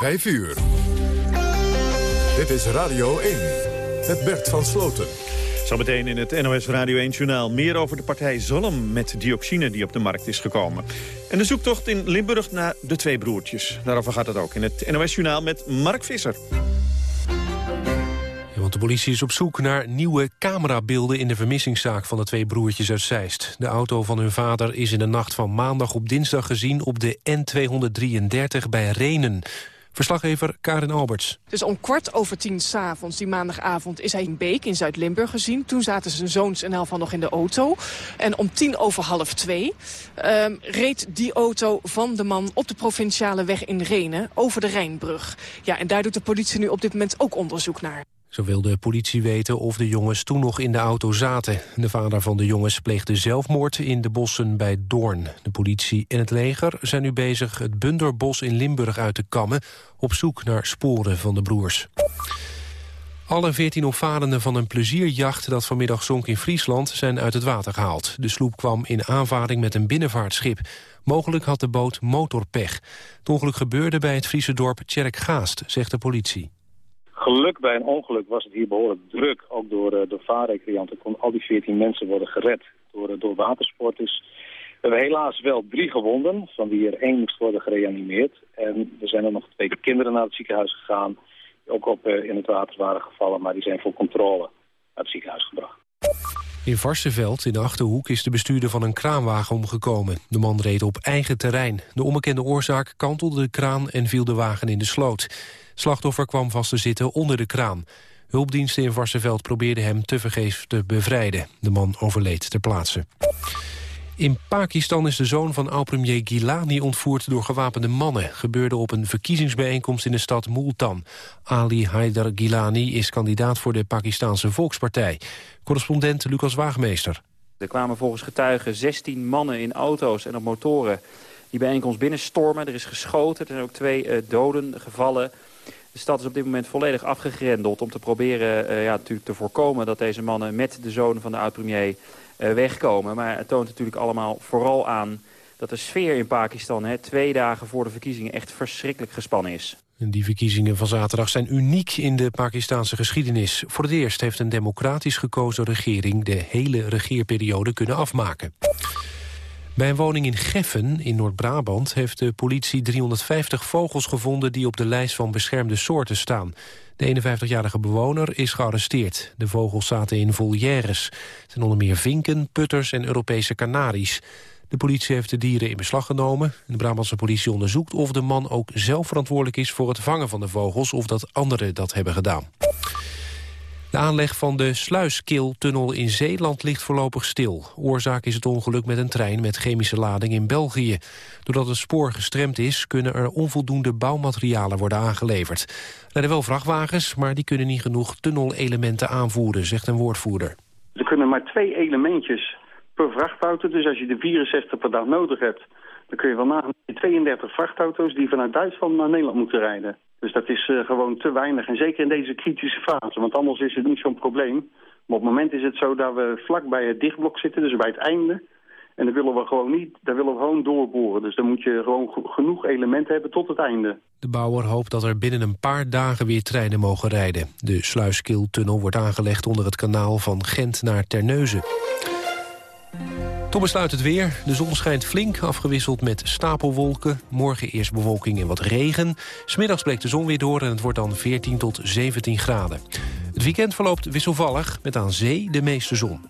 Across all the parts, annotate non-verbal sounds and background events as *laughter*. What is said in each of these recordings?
5 uur. Dit is Radio 1 met Bert van Sloten. Zometeen in het NOS Radio 1-journaal meer over de partij Zalm met dioxine die op de markt is gekomen. En de zoektocht in Limburg naar de twee broertjes. Daarover gaat het ook in het NOS-journaal met Mark Visser. want de politie is op zoek naar nieuwe camerabeelden in de vermissingszaak van de twee broertjes uit Zeist. De auto van hun vader is in de nacht van maandag op dinsdag gezien op de N233 bij Renen. Verslaggever Karin Alberts. Dus om kwart over tien s'avonds, die maandagavond, is hij in Beek in Zuid-Limburg gezien. Toen zaten zijn zoons en van nog in de auto. En om tien over half twee um, reed die auto van de man op de provinciale weg in Renen over de Rijnbrug. Ja, en daar doet de politie nu op dit moment ook onderzoek naar. Zo wil de politie weten of de jongens toen nog in de auto zaten. De vader van de jongens pleegde zelfmoord in de bossen bij Doorn. De politie en het leger zijn nu bezig het Bunderbos in Limburg uit te kammen... op zoek naar sporen van de broers. Alle veertien opvarenden van een plezierjacht dat vanmiddag zonk in Friesland zijn uit het water gehaald. De sloep kwam in aanvaring met een binnenvaartschip. Mogelijk had de boot motorpech. Het ongeluk gebeurde bij het Friese dorp Tjerkgaast, zegt de politie. Geluk bij een ongeluk was het hier behoorlijk druk. Ook door, uh, door vaarrecreanten konden al die 14 mensen worden gered door, uh, door watersporters. We hebben helaas wel drie gewonden, van wie er één moest worden gereanimeerd. En er zijn er nog twee kinderen naar het ziekenhuis gegaan, die ook op, uh, in het water waren gevallen, maar die zijn voor controle naar het ziekenhuis gebracht. In Varsenveld, in de Achterhoek, is de bestuurder van een kraanwagen omgekomen. De man reed op eigen terrein. De onbekende oorzaak kantelde de kraan en viel de wagen in de sloot. Slachtoffer kwam vast te zitten onder de kraan. Hulpdiensten in Varsenveld probeerden hem tevergeefs te bevrijden. De man overleed ter plaatse. In Pakistan is de zoon van oud-premier Gilani ontvoerd door gewapende mannen. Gebeurde op een verkiezingsbijeenkomst in de stad Multan. Ali Haider Gilani is kandidaat voor de Pakistanse Volkspartij. Correspondent Lucas Waagmeester. Er kwamen volgens getuigen 16 mannen in auto's en op motoren die bijeenkomst binnenstormen. Er is geschoten, er zijn ook twee uh, doden gevallen. De stad is op dit moment volledig afgegrendeld om te proberen uh, ja, natuurlijk te voorkomen dat deze mannen met de zoon van de oud-premier uh, wegkomen. Maar het toont natuurlijk allemaal vooral aan dat de sfeer in Pakistan hè, twee dagen voor de verkiezingen echt verschrikkelijk gespannen is. Die verkiezingen van zaterdag zijn uniek in de Pakistanse geschiedenis. Voor het eerst heeft een democratisch gekozen regering de hele regeerperiode kunnen afmaken. Bij een woning in Geffen in Noord-Brabant heeft de politie 350 vogels gevonden die op de lijst van beschermde soorten staan. De 51-jarige bewoner is gearresteerd. De vogels zaten in volières. Het zijn onder meer vinken, putters en Europese kanaries. De politie heeft de dieren in beslag genomen. De Brabantse politie onderzoekt of de man ook zelf verantwoordelijk is voor het vangen van de vogels... of dat anderen dat hebben gedaan. De aanleg van de Sluiskiltunnel in Zeeland ligt voorlopig stil. Oorzaak is het ongeluk met een trein met chemische lading in België. Doordat het spoor gestremd is, kunnen er onvoldoende bouwmaterialen worden aangeleverd. Er rijden wel vrachtwagens, maar die kunnen niet genoeg tunnelelementen aanvoeren, zegt een woordvoerder. Er kunnen maar twee elementjes per vrachtauto, dus als je de 64 per dag nodig hebt... dan kun je wel nagaan 32 vrachtauto's die vanuit Duitsland naar Nederland moeten rijden. Dus dat is uh, gewoon te weinig. En zeker in deze kritische fase, want anders is het niet zo'n probleem. Maar op het moment is het zo dat we vlak bij het dichtblok zitten, dus bij het einde. En dan willen we gewoon niet, daar willen we gewoon doorboren. Dus dan moet je gewoon genoeg elementen hebben tot het einde. De bouwer hoopt dat er binnen een paar dagen weer treinen mogen rijden. De Sluiskiltunnel wordt aangelegd onder het kanaal van Gent naar Terneuzen. Toen besluit het weer. De zon schijnt flink, afgewisseld met stapelwolken. Morgen eerst bewolking en wat regen. Smiddags breekt de zon weer door en het wordt dan 14 tot 17 graden. Het weekend verloopt wisselvallig, met aan zee de meeste zon.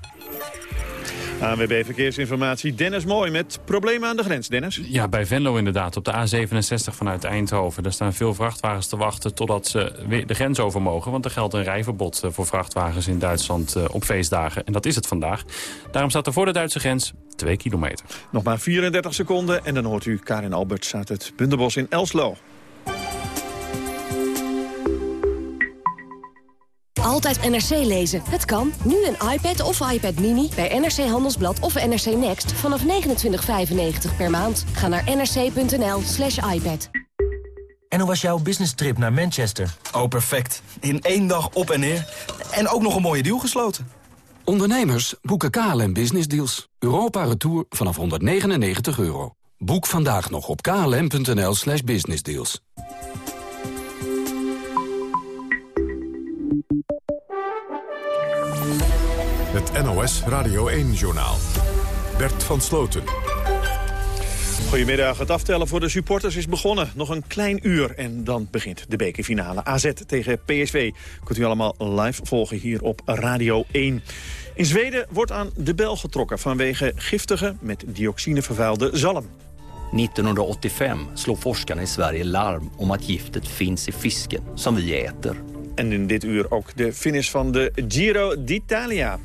ANWB Verkeersinformatie, Dennis Mooi met problemen aan de grens. Dennis? Ja, bij Venlo inderdaad, op de A67 vanuit Eindhoven. Daar staan veel vrachtwagens te wachten totdat ze weer de grens over mogen. Want er geldt een rijverbod eh, voor vrachtwagens in Duitsland eh, op feestdagen. En dat is het vandaag. Daarom staat er voor de Duitse grens 2 kilometer. Nog maar 34 seconden en dan hoort u Karin Alberts uit het Bunderbos in Elslo. Altijd NRC lezen. Het kan. Nu een iPad of iPad Mini bij NRC Handelsblad of NRC Next vanaf 29,95 per maand. Ga naar nrc.nl slash iPad. En hoe was jouw business trip naar Manchester? Oh, perfect. In één dag op en neer. En ook nog een mooie deal gesloten. Ondernemers boeken KLM Business Deals. Europa Retour vanaf 199 euro. Boek vandaag nog op klm.nl slash businessdeals. Het NOS Radio 1-journaal. Bert van Sloten. Goedemiddag. Het aftellen voor de supporters is begonnen. Nog een klein uur en dan begint de bekerfinale. AZ tegen PSV. Kunt u allemaal live volgen hier op Radio 1. In Zweden wordt aan de bel getrokken vanwege giftige, met dioxine vervuilde zalm. 1985 slog forskarna i Sverige larm om att giftet finns i fisken som vi äter. En in dit uur ook de finish van de Giro d'Italia.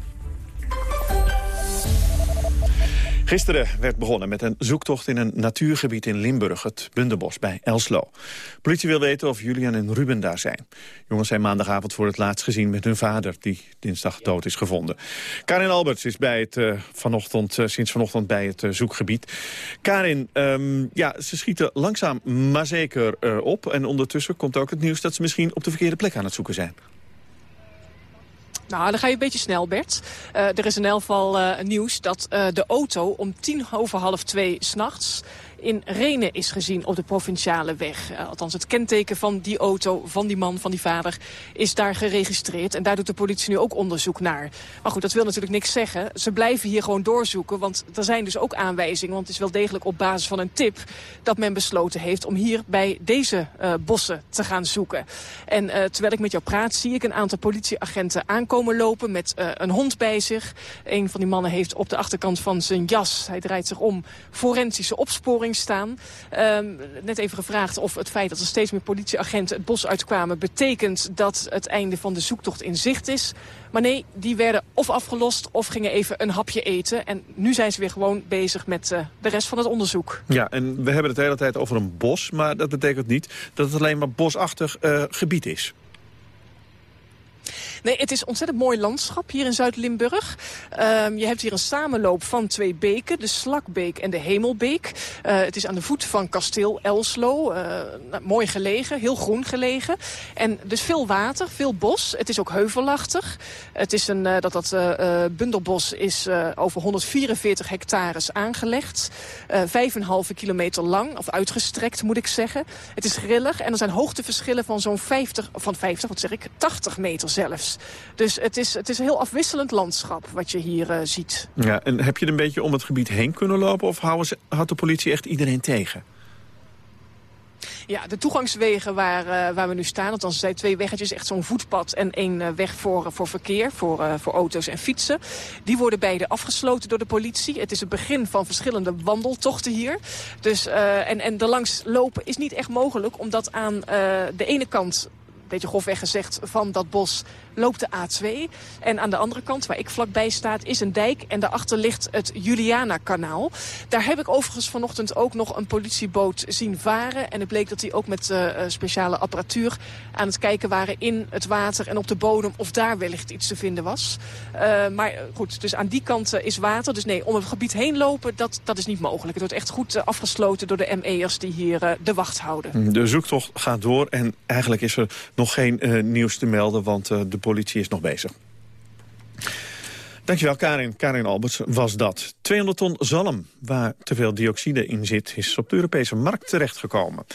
Gisteren werd begonnen met een zoektocht in een natuurgebied in Limburg, het Bunderbos bij Elslo. Politie wil weten of Julian en Ruben daar zijn. Jongens zijn maandagavond voor het laatst gezien met hun vader, die dinsdag dood is gevonden. Karin Alberts is bij het, uh, vanochtend, uh, sinds vanochtend bij het uh, zoekgebied. Karin, um, ja, ze schieten langzaam maar zeker op. En ondertussen komt ook het nieuws dat ze misschien op de verkeerde plek aan het zoeken zijn. Nou, dan ga je een beetje snel, Bert. Uh, er is in elk geval uh, nieuws dat uh, de auto om tien over half twee s'nachts in Renen is gezien op de provinciale weg. Uh, althans, het kenteken van die auto, van die man, van die vader, is daar geregistreerd. En daar doet de politie nu ook onderzoek naar. Maar goed, dat wil natuurlijk niks zeggen. Ze blijven hier gewoon doorzoeken, want er zijn dus ook aanwijzingen. Want het is wel degelijk op basis van een tip dat men besloten heeft om hier bij deze uh, bossen te gaan zoeken. En uh, terwijl ik met jou praat, zie ik een aantal politieagenten aankomen lopen met een hond bij zich. Een van die mannen heeft op de achterkant van zijn jas, hij draait zich om, forensische opsporing staan. Um, net even gevraagd of het feit dat er steeds meer politieagenten het bos uitkwamen... betekent dat het einde van de zoektocht in zicht is. Maar nee, die werden of afgelost of gingen even een hapje eten. En nu zijn ze weer gewoon bezig met uh, de rest van het onderzoek. Ja, en we hebben het de hele tijd over een bos. Maar dat betekent niet dat het alleen maar bosachtig uh, gebied is. Nee, het is ontzettend mooi landschap hier in Zuid-Limburg. Um, je hebt hier een samenloop van twee beken, de Slakbeek en de Hemelbeek. Uh, het is aan de voet van kasteel Elslo. Uh, nou, mooi gelegen, heel groen gelegen. En dus veel water, veel bos. Het is ook heuvelachtig. Het is een, uh, dat, dat bundelbos is over 144 hectares aangelegd. 5,5 kilometer lang, of uitgestrekt moet ik zeggen. Het is grillig en er zijn hoogteverschillen van zo'n 50, van 50, wat zeg ik, 80 meter zelfs. Dus het is, het is een heel afwisselend landschap wat je hier uh, ziet. Ja, en heb je er een beetje om het gebied heen kunnen lopen... of ze, houdt de politie echt iedereen tegen? Ja, de toegangswegen waar, uh, waar we nu staan, althans zijn twee weggetjes, echt zo'n voetpad en één uh, weg voor, voor verkeer, voor, uh, voor auto's en fietsen. Die worden beide afgesloten door de politie. Het is het begin van verschillende wandeltochten hier. Dus, en, en langs lopen is niet echt mogelijk, omdat aan de ene kant beetje grofweg gezegd, van dat bos loopt de A2. En aan de andere kant, waar ik vlakbij sta, is een dijk. En daarachter ligt het Juliana-kanaal. Daar heb ik overigens vanochtend ook nog een politieboot zien varen. En het bleek dat die ook met uh, speciale apparatuur aan het kijken waren in het water en op de bodem. Of daar wellicht iets te vinden was. Uh, maar goed, dus aan die kant is water. Dus nee, om het gebied heen lopen, dat, dat is niet mogelijk. Het wordt echt goed afgesloten door de ME'ers die hier de wacht houden. De zoektocht gaat door en eigenlijk is er nog geen nieuws te melden, want de politie is nog bezig. Dankjewel, Karin. Karin Alberts was dat. 200 ton zalm, waar te veel dioxide in zit, is op de Europese markt terechtgekomen.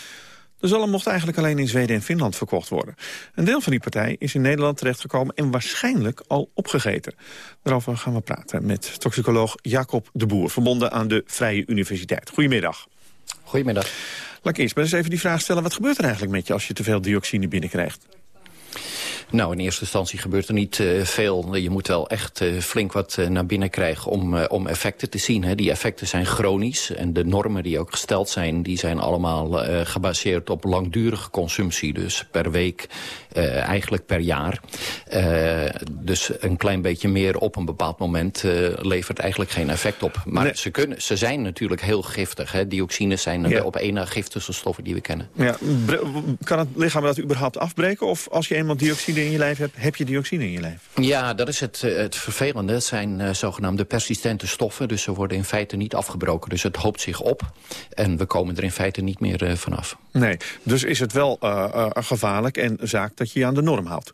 De zalm mocht eigenlijk alleen in Zweden en Finland verkocht worden. Een deel van die partij is in Nederland terechtgekomen en waarschijnlijk al opgegeten. Daarover gaan we praten met toxicoloog Jacob de Boer, verbonden aan de Vrije Universiteit. Goedemiddag. Goedemiddag. Laat ik eerst maar eens even die vraag stellen, wat gebeurt er eigenlijk met je als je te veel dioxine binnenkrijgt? Nou, in eerste instantie gebeurt er niet uh, veel. Je moet wel echt uh, flink wat uh, naar binnen krijgen om, om effecten te zien. Hè. Die effecten zijn chronisch en de normen die ook gesteld zijn... die zijn allemaal gebaseerd op langdurige consumptie. Dus per week, eigenlijk per jaar. dus een klein beetje meer op een bepaald moment levert eigenlijk geen effect op. Maar nee. ze, kunnen, ze zijn natuurlijk heel giftig. Hè. Dioxines zijn ja. op één na giftigste stoffen die we kennen. Ja. Kan het lichaam dat überhaupt afbreken? Of als je eenmaal dioxine in je lijf hebt, heb je dioxine in je lijf. Ja, dat is het, het vervelende. Het zijn uh, zogenaamde persistente stoffen. Dus ze worden in feite niet afgebroken. Dus het hoopt zich op. En we komen er in feite niet meer uh, vanaf. Nee, dus is het wel uh, gevaarlijk en zaak dat je je aan de norm houdt.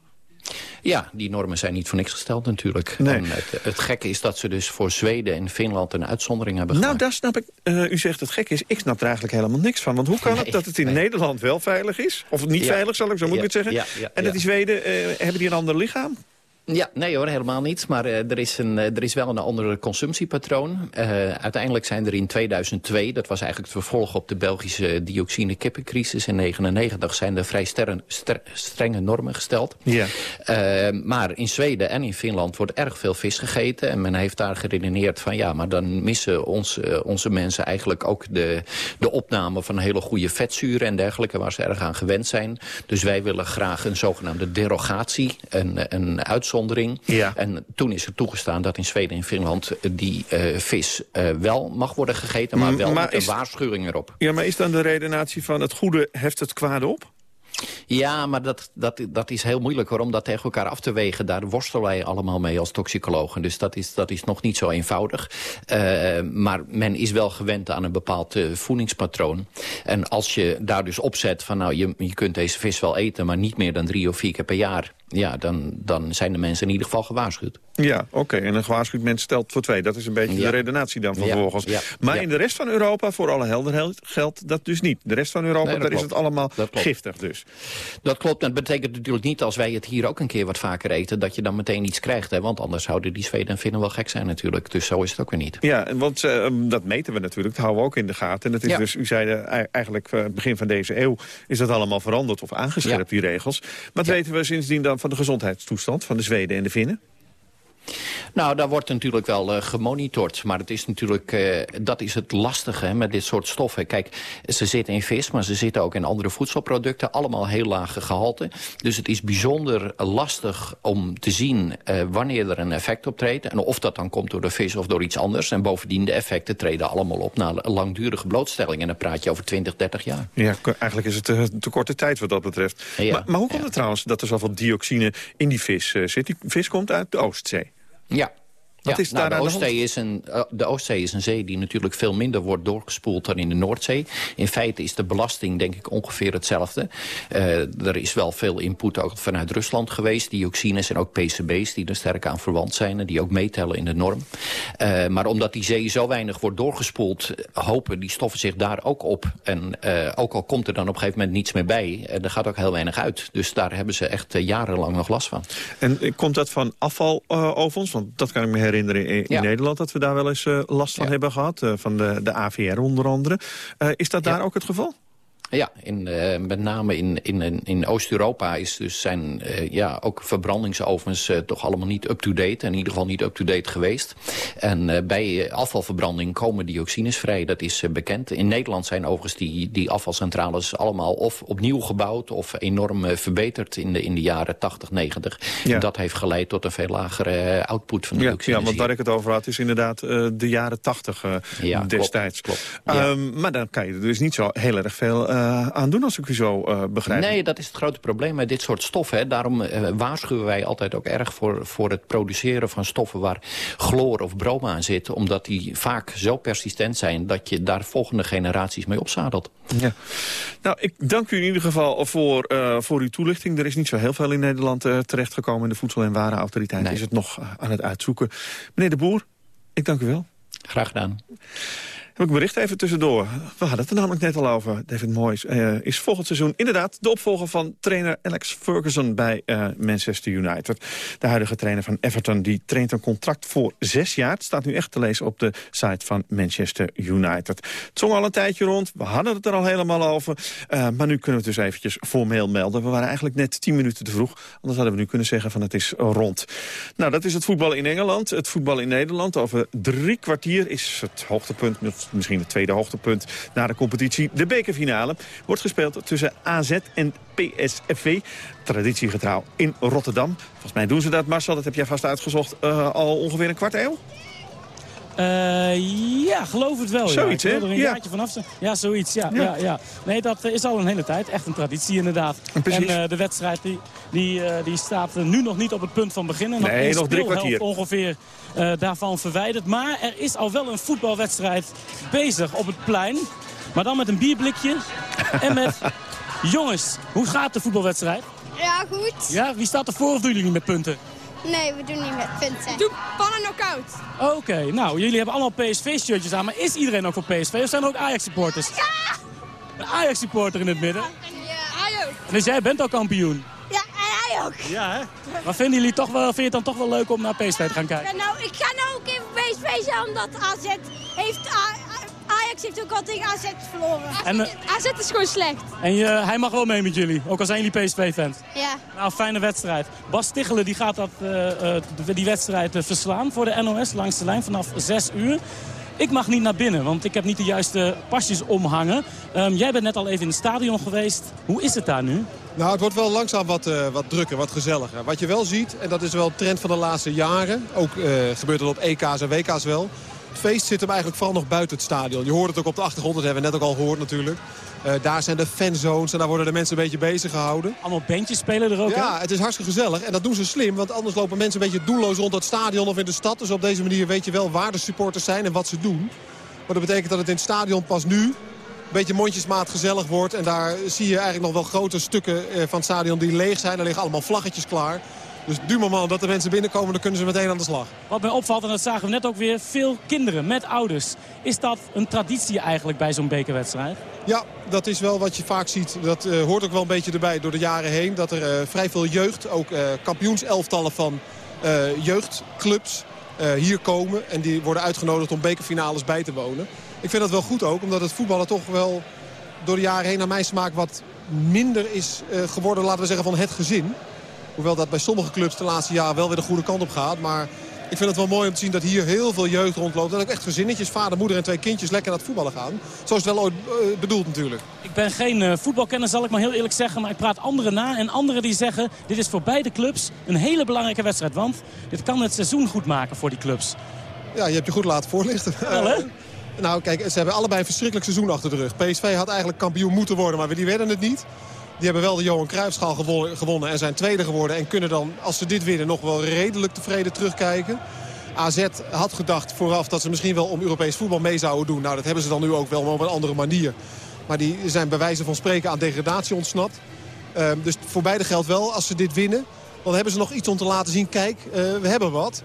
Ja, die normen zijn niet voor niks gesteld natuurlijk. Nee. En het, het, gekke is dat ze dus voor Zweden en Finland een uitzondering hebben Nou, daar snap ik. Uh, u zegt het gek is. Ik snap er eigenlijk helemaal niks van. Want hoe kan nee, het dat het in nee. Nederland wel veilig is? Of niet ja. veilig, zal ik zo moet ja, ik het zeggen. Ja, en dat die Zweden, uh, hebben die een ander lichaam? Ja, nee hoor, helemaal niet. Maar uh, er, is een, uh, er is wel een ander consumptiepatroon. Uh, uiteindelijk zijn er in 2002, dat was eigenlijk het vervolg op de Belgische dioxine-kippencrisis in 1999, zijn er vrij sterren, ster, strenge normen gesteld. Ja. maar in Zweden en in Finland wordt erg veel vis gegeten. En men heeft daar geredeneerd van ja, maar dan missen ons, onze mensen eigenlijk ook de, de opname van hele goede vetzuren en dergelijke, waar ze erg aan gewend zijn. Dus wij willen graag een zogenaamde derogatie, een, een uitzondering. Ja. En toen is er toegestaan dat in Zweden en Finland die uh, vis uh, wel mag worden gegeten, maar wel maar met is, een waarschuwing erop. Ja, maar is dan de redenatie van het goede heft het kwade op? Ja, maar dat, dat, dat is heel moeilijk hoor, om dat tegen elkaar af te wegen. Daar worstelen wij allemaal mee als toxicologen. Dus dat is, dat is nog niet zo eenvoudig. Uh, maar men is wel gewend aan een bepaald uh, voedingspatroon. En als je daar dus opzet van nou, je, je kunt deze vis wel eten... maar niet meer dan drie of vier keer per jaar... ja, dan, dan zijn de mensen in ieder geval gewaarschuwd. Ja, oké. Okay. En een gewaarschuwd mens stelt voor twee. Dat is een beetje Ja. de redenatie dan vervolgens. Ja, ja, Maar in de rest van Europa, voor alle helderheid, geldt dat dus niet. De rest van Europa, Nee, dat daar is het allemaal Dat giftig dus. Dat klopt. En dat betekent natuurlijk niet als wij het hier ook een keer wat vaker eten... dat je dan meteen iets krijgt. Hè? Want anders zouden die Zweden en Finnen wel gek zijn natuurlijk. Dus zo is het ook weer niet. Ja, en want eh, dat meten we natuurlijk, dat houden we ook in de gaten. En dat is dus, u zei eh, eigenlijk eh, begin van deze eeuw is dat allemaal veranderd of aangescherpt, die regels. Wat weten we sindsdien dan van de gezondheidstoestand van de Zweden en de Finnen? Nou, daar wordt natuurlijk wel eh, gemonitord. Maar het is natuurlijk, eh, dat is het lastige hè, met dit soort stoffen. Kijk, ze zitten in vis, maar ze zitten ook in andere voedselproducten. Allemaal heel lage gehalte. Dus het is bijzonder lastig om te zien eh, wanneer er een effect optreedt. En of dat dan komt door de vis of door iets anders. En bovendien, de effecten treden allemaal op na langdurige blootstelling. En dan praat je over 20, 30 jaar. Ja, eigenlijk is het te korte tijd wat dat betreft. Ja, maar, maar hoe komt het trouwens dat er zoveel dioxine in die vis zit? Die vis komt uit de Oostzee. Ja. Wat Ja, is nou, daar de? Oostzee is een, eh, de Oostzee is een zee die natuurlijk veel minder wordt doorgespoeld dan in de Noordzee. In feite is de belasting denk ik ongeveer hetzelfde. Eh, er is wel veel input ook vanuit Rusland geweest. Dioxines en ook PCB's die er sterk aan verwant zijn... en die ook meetellen in de norm. Eh, maar omdat die zee zo weinig wordt doorgespoeld... hopen die stoffen zich daar ook op. En ook al komt er dan op een gegeven moment niets meer bij... er gaat ook heel weinig uit. Dus daar hebben ze echt jarenlang nog last van. En komt dat van afvalovens? Want dat kan ik me herinneren in, in Ja. Nederland... dat we daar wel eens eh, last van Ja. hebben gehad. eh, van de, de AVR onder andere. Eh, is dat daar ook het geval? Ja, in, eh, met name in, in, in Oost-Europa is dus zijn eh, ja, ook verbrandingsovens eh, toch allemaal niet up-to-date. In ieder geval niet up-to-date geweest. En bij afvalverbranding komen dioxines vrij, dat is bekend. In Nederland zijn overigens die, die afvalcentrales allemaal of opnieuw gebouwd... of enorm verbeterd in de, in de jaren 80, 90. Ja. En dat heeft geleid tot een veel lagere output van Ja, dioxines. ja, want waar ik het over had is inderdaad de jaren tachtig eh, Ja, klopt, destijds. klopt. Ja. Ehm, maar dan kan je er dus niet zo heel erg veel eh, aan doen als ik u zo eh, begrijp. Nee, dat is het grote probleem met dit soort stoffen. Hè. Daarom eh, waarschuwen wij altijd ook erg voor, voor het produceren van stoffen... waar chloor of brom aan zit. Omdat die vaak zo persistent zijn... dat je daar volgende generaties mee opzadelt. Ja. Nou, ik dank u in ieder geval voor, voor uw toelichting. Er is niet zo heel veel in Nederland terechtgekomen. In de Voedsel- en Warenautoriteit Nee. is het nog aan het uitzoeken. Meneer de Boer, ik dank u wel. Graag gedaan. Heb ik bericht even tussendoor. We hadden het er namelijk net al over. David Moyes eh, is volgend seizoen inderdaad de opvolger van trainer Alex Ferguson bij eh, Manchester United. De huidige trainer van Everton die traint een contract voor zes jaar. Staat nu echt te lezen op de site van Manchester United. Het zong al een tijdje rond. We hadden het er al helemaal over. Eh, maar nu kunnen we het dus eventjes formeel melden. We waren eigenlijk net tien minuten te vroeg. Anders hadden we nu kunnen zeggen van het is rond. Nou, dat is het voetbal in Engeland. Het voetbal in Nederland. Over drie kwartier is het hoogtepunt, misschien het tweede hoogtepunt na de competitie. De bekerfinale wordt gespeeld tussen AZ en PSV. Traditiegetrouw in Rotterdam. Volgens mij doen ze dat, Marcel. Dat heb jij vast uitgezocht eh, al ongeveer een kwart eeuw. Eh, ja, geloof het wel. Zoiets, ja. Hè? er een Ja. jaartje vanaf zijn. Ja, zoiets. Ja, Ja. ja. Ja, Nee, dat eh, is al een hele tijd. Echt een traditie inderdaad. Precies. En eh, de wedstrijd die, die, eh, die staat nu nog niet op het punt van beginnen. Nog Nee, nog drie kwartier. ongeveer eh, daarvan verwijderd. Maar er is al wel een voetbalwedstrijd bezig op het plein. Maar dan met een bierblikje en met... *laughs* Jongens, hoe gaat de voetbalwedstrijd? Ja, goed. Ja, wie staat er voor of doen jullie niet met punten? Nee, we doen niet met punten. Doe pannen knock-out. Oké, nou, jullie hebben allemaal PSV-shirtjes aan. Maar is iedereen ook voor PSV of zijn er ook Ajax-supporters? Een Ajax-supporter in het midden. Ja, hij ook. Dus jij bent al kampioen. Ja, en Wij ook. Ja, hè? Maar vinden jullie toch wel, vind je het dan toch wel leuk om naar PSV te gaan kijken? Ja, nou, ik ga nou ook even PSV zijn, omdat AZ heeft... Ajax heeft ook al tegen AZ verloren. En, eh, AZ is gewoon slecht. En je, hij mag wel mee met jullie, ook al zijn jullie PSV-fans. Ja. Nou, fijne wedstrijd. Bas Tichelen die gaat dat, eh, eh, die wedstrijd eh, verslaan voor de NOS langs de lijn vanaf 6 uur. Ik mag niet naar binnen, want ik heb niet de juiste pasjes omhangen. Ehm, jij bent net al even in het stadion geweest. Hoe is het daar nu? Nou, het wordt wel langzaam wat, eh, wat drukker, wat gezelliger. Wat je wel ziet, en dat is wel een trend van de laatste jaren... ook eh, gebeurt het op EK's en WK's wel... het feest zit hem eigenlijk vooral nog buiten het stadion. Je hoort het ook op de achtergrond, dat hebben we net ook al gehoord natuurlijk. Eh, daar zijn de fanzones en daar worden de mensen een beetje bezig gehouden. Allemaal bandjes spelen er ook, Ja, het is hartstikke gezellig. En dat doen ze slim, want anders lopen mensen een beetje doelloos rond het stadion of in de stad. Dus op deze manier weet je wel waar de supporters zijn en wat ze doen. Maar dat betekent dat het in het stadion pas nu een beetje mondjesmaat gezellig wordt. En daar zie je eigenlijk nog wel grote stukken eh, van het stadion die leeg zijn. Er liggen allemaal vlaggetjes klaar. Dus du moment dat de mensen binnenkomen, dan kunnen ze meteen aan de slag. Wat mij opvalt, en dat zagen we net ook weer, veel kinderen met ouders. Is dat een traditie eigenlijk bij zo'n bekerwedstrijd? Ja, dat is wel wat je vaak ziet. Dat eh, hoort ook wel een beetje erbij door de jaren heen. Dat er eh, vrij veel jeugd, ook eh kampioenselftallen van jeugdclubs hier komen. En die worden uitgenodigd om bekerfinales bij te wonen. Ik vind dat wel goed ook, omdat het voetballen toch wel door de jaren heen naar mijn smaak wat minder is geworden, laten we zeggen, van het gezin. Hoewel dat bij sommige clubs de laatste jaren wel weer de goede kant op gaat. Maar ik vind het wel mooi om te zien dat hier heel veel jeugd rondloopt. En ook echt gezinnetjes, vader, moeder en twee kindjes lekker naar het voetballen gaan. Zo is het wel ooit eh, bedoeld natuurlijk. Ik ben geen eh, voetbalkenner, zal ik maar heel eerlijk zeggen. Maar ik praat anderen na. En anderen die zeggen, dit is voor beide clubs een hele belangrijke wedstrijd. Want dit kan het seizoen goed maken voor die clubs. Ja, je hebt je goed laten voorlichten. Wel, hè? *laughs* nou, kijk, ze hebben allebei een verschrikkelijk seizoen achter de rug. PSV had eigenlijk kampioen moeten worden, maar die werden het niet. Die hebben wel de Johan Cruijffschaal gewo- gewonnen en zijn tweede geworden. En kunnen dan, als ze dit winnen, nog wel redelijk tevreden terugkijken. AZ had gedacht vooraf dat ze misschien wel om Europees voetbal mee zouden doen. Nou, dat hebben ze dan nu ook wel, op een andere manier. Maar die zijn bij wijze van spreken aan degradatie ontsnapt. Ehm, dus voor beide geldt wel, als ze dit winnen... dan hebben ze nog iets om te laten zien. Kijk, eh, we hebben wat.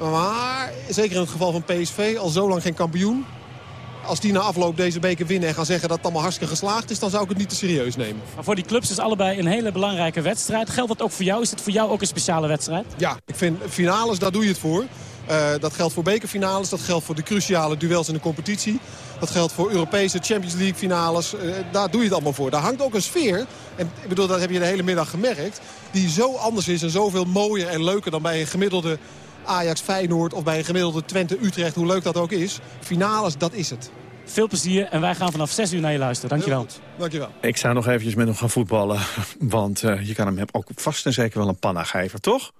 Maar, zeker in het geval van PSV, al zo lang geen kampioen. Als die na afloop deze beker winnen en gaan zeggen dat het allemaal hartstikke geslaagd is... dan zou ik het niet te serieus nemen. Maar voor die clubs is allebei een hele belangrijke wedstrijd. Geldt dat ook voor jou? Is het voor jou ook een speciale wedstrijd? Ja, ik vind finales, daar doe je het voor. Eh, dat geldt voor bekerfinales, dat geldt voor de cruciale duels in de competitie. Dat geldt voor Europese Champions League finales. Eh, daar doe je het allemaal voor. Daar hangt ook een sfeer, en ik bedoel, dat heb je de hele middag gemerkt... die zo anders is en zoveel mooier en leuker dan bij een gemiddelde Ajax Feyenoord... of bij een gemiddelde Twente Utrecht, hoe leuk dat ook is. Finales, dat is het. Veel plezier en wij gaan vanaf 6 uur naar je luisteren. Dankjewel. Dankjewel. Ik zou nog eventjes met hem gaan voetballen. Want eh, je kan hem ook vast en zeker wel een panna geven, toch?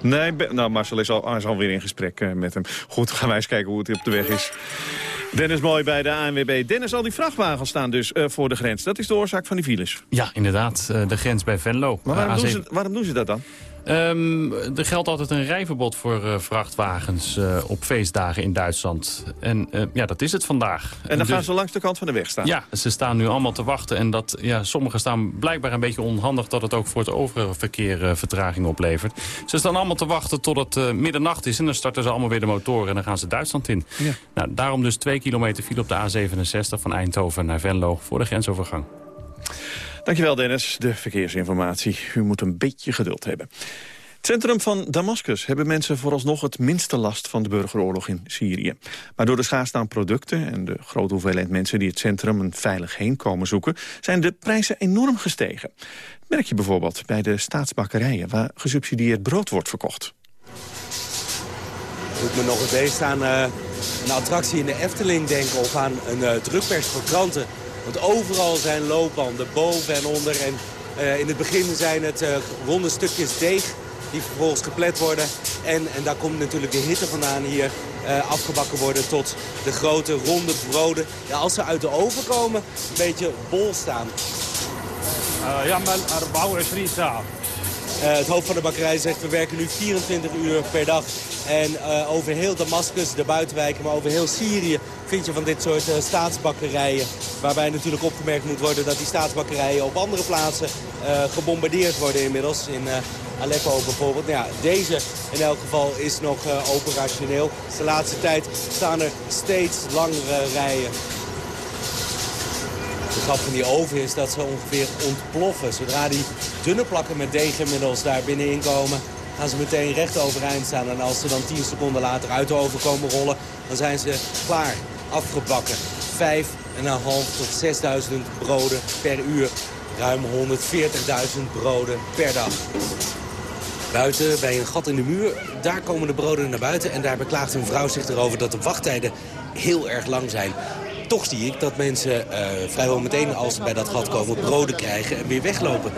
Nee, nou Marcel is, al, hij is alweer in gesprek eh, met hem. Goed, gaan wij eens kijken hoe het op de weg is. Dennis Mooi bij de ANWB. Dennis, al die vrachtwagens staan dus eh, voor de grens. Dat is de oorzaak van die files. Ja, inderdaad. eh, de grens bij Venlo. Maar waarom, doen A7 ze, waarom doen ze dat dan? Ehm, er geldt altijd een rijverbod voor eh, vrachtwagens eh, op feestdagen in Duitsland. En eh, ja, dat is het vandaag. En dan Dus- gaan ze langs de kant van de weg staan. Ja, ze staan nu allemaal te wachten. En dat, ja, sommigen staan blijkbaar een beetje onhandig... dat het ook voor het overige verkeer vertraging oplevert. Ze staan allemaal te wachten tot het middernacht is... en dan starten ze allemaal weer de motoren en dan gaan ze Duitsland in. Ja. Nou, daarom dus twee kilometer file op de A67 van Eindhoven naar Venlo... voor de grensovergang. Dankjewel Dennis, de verkeersinformatie. U moet een beetje geduld hebben. Het centrum van Damascus hebben mensen vooralsnog het minste last van de burgeroorlog in Syrië. Maar door de schaarste aan producten en de grote hoeveelheid mensen die het centrum een veilig heen komen zoeken, zijn de prijzen enorm gestegen. Merk je bijvoorbeeld bij de staatsbakkerijen waar gesubsidieerd brood wordt verkocht. doet me nog het meest aan eh, een attractie in de Efteling denken of aan een eh, drukpers voor kranten. Want overal zijn loopbanden, boven en onder. En eh, in het begin zijn het eh, ronde stukjes deeg die vervolgens geplet worden. En, en daar komt natuurlijk de hitte vandaan hier eh, afgebakken worden tot de grote ronde broden. Ja, als ze uit de oven komen, een beetje bol staan. ja, maar 24 uur het hoofd van de bakkerij zegt we werken nu 24 uur per dag. En eh, over heel Damascus, de buitenwijken, maar over heel Syrië vind je van dit soort eh, staatsbakkerijen. Waarbij natuurlijk opgemerkt moet worden dat die staatsbakkerijen op andere plaatsen eh, gebombardeerd worden inmiddels. In eh, Aleppo bijvoorbeeld. Nou ja, deze in elk geval is nog eh, operationeel. De laatste tijd staan er steeds langere rijen. De grap van die oven is dat ze ongeveer ontploffen. Zodra die dunne plakken met deeg inmiddels daar binnenin komen... gaan ze meteen recht overeind staan. En als ze dan 10 seconden later uit de oven komen rollen... dan zijn ze klaar, afgebakken. 5.500 tot 6.000 broden per uur. Ruim 140.000 broden per dag. Buiten, bij een gat in de muur, daar komen de broden naar buiten... en daar beklaagt een vrouw zich erover dat de wachttijden heel erg lang zijn. Toch zie ik dat mensen uh, vrijwel meteen als ze bij dat gat komen broden krijgen en weer weglopen.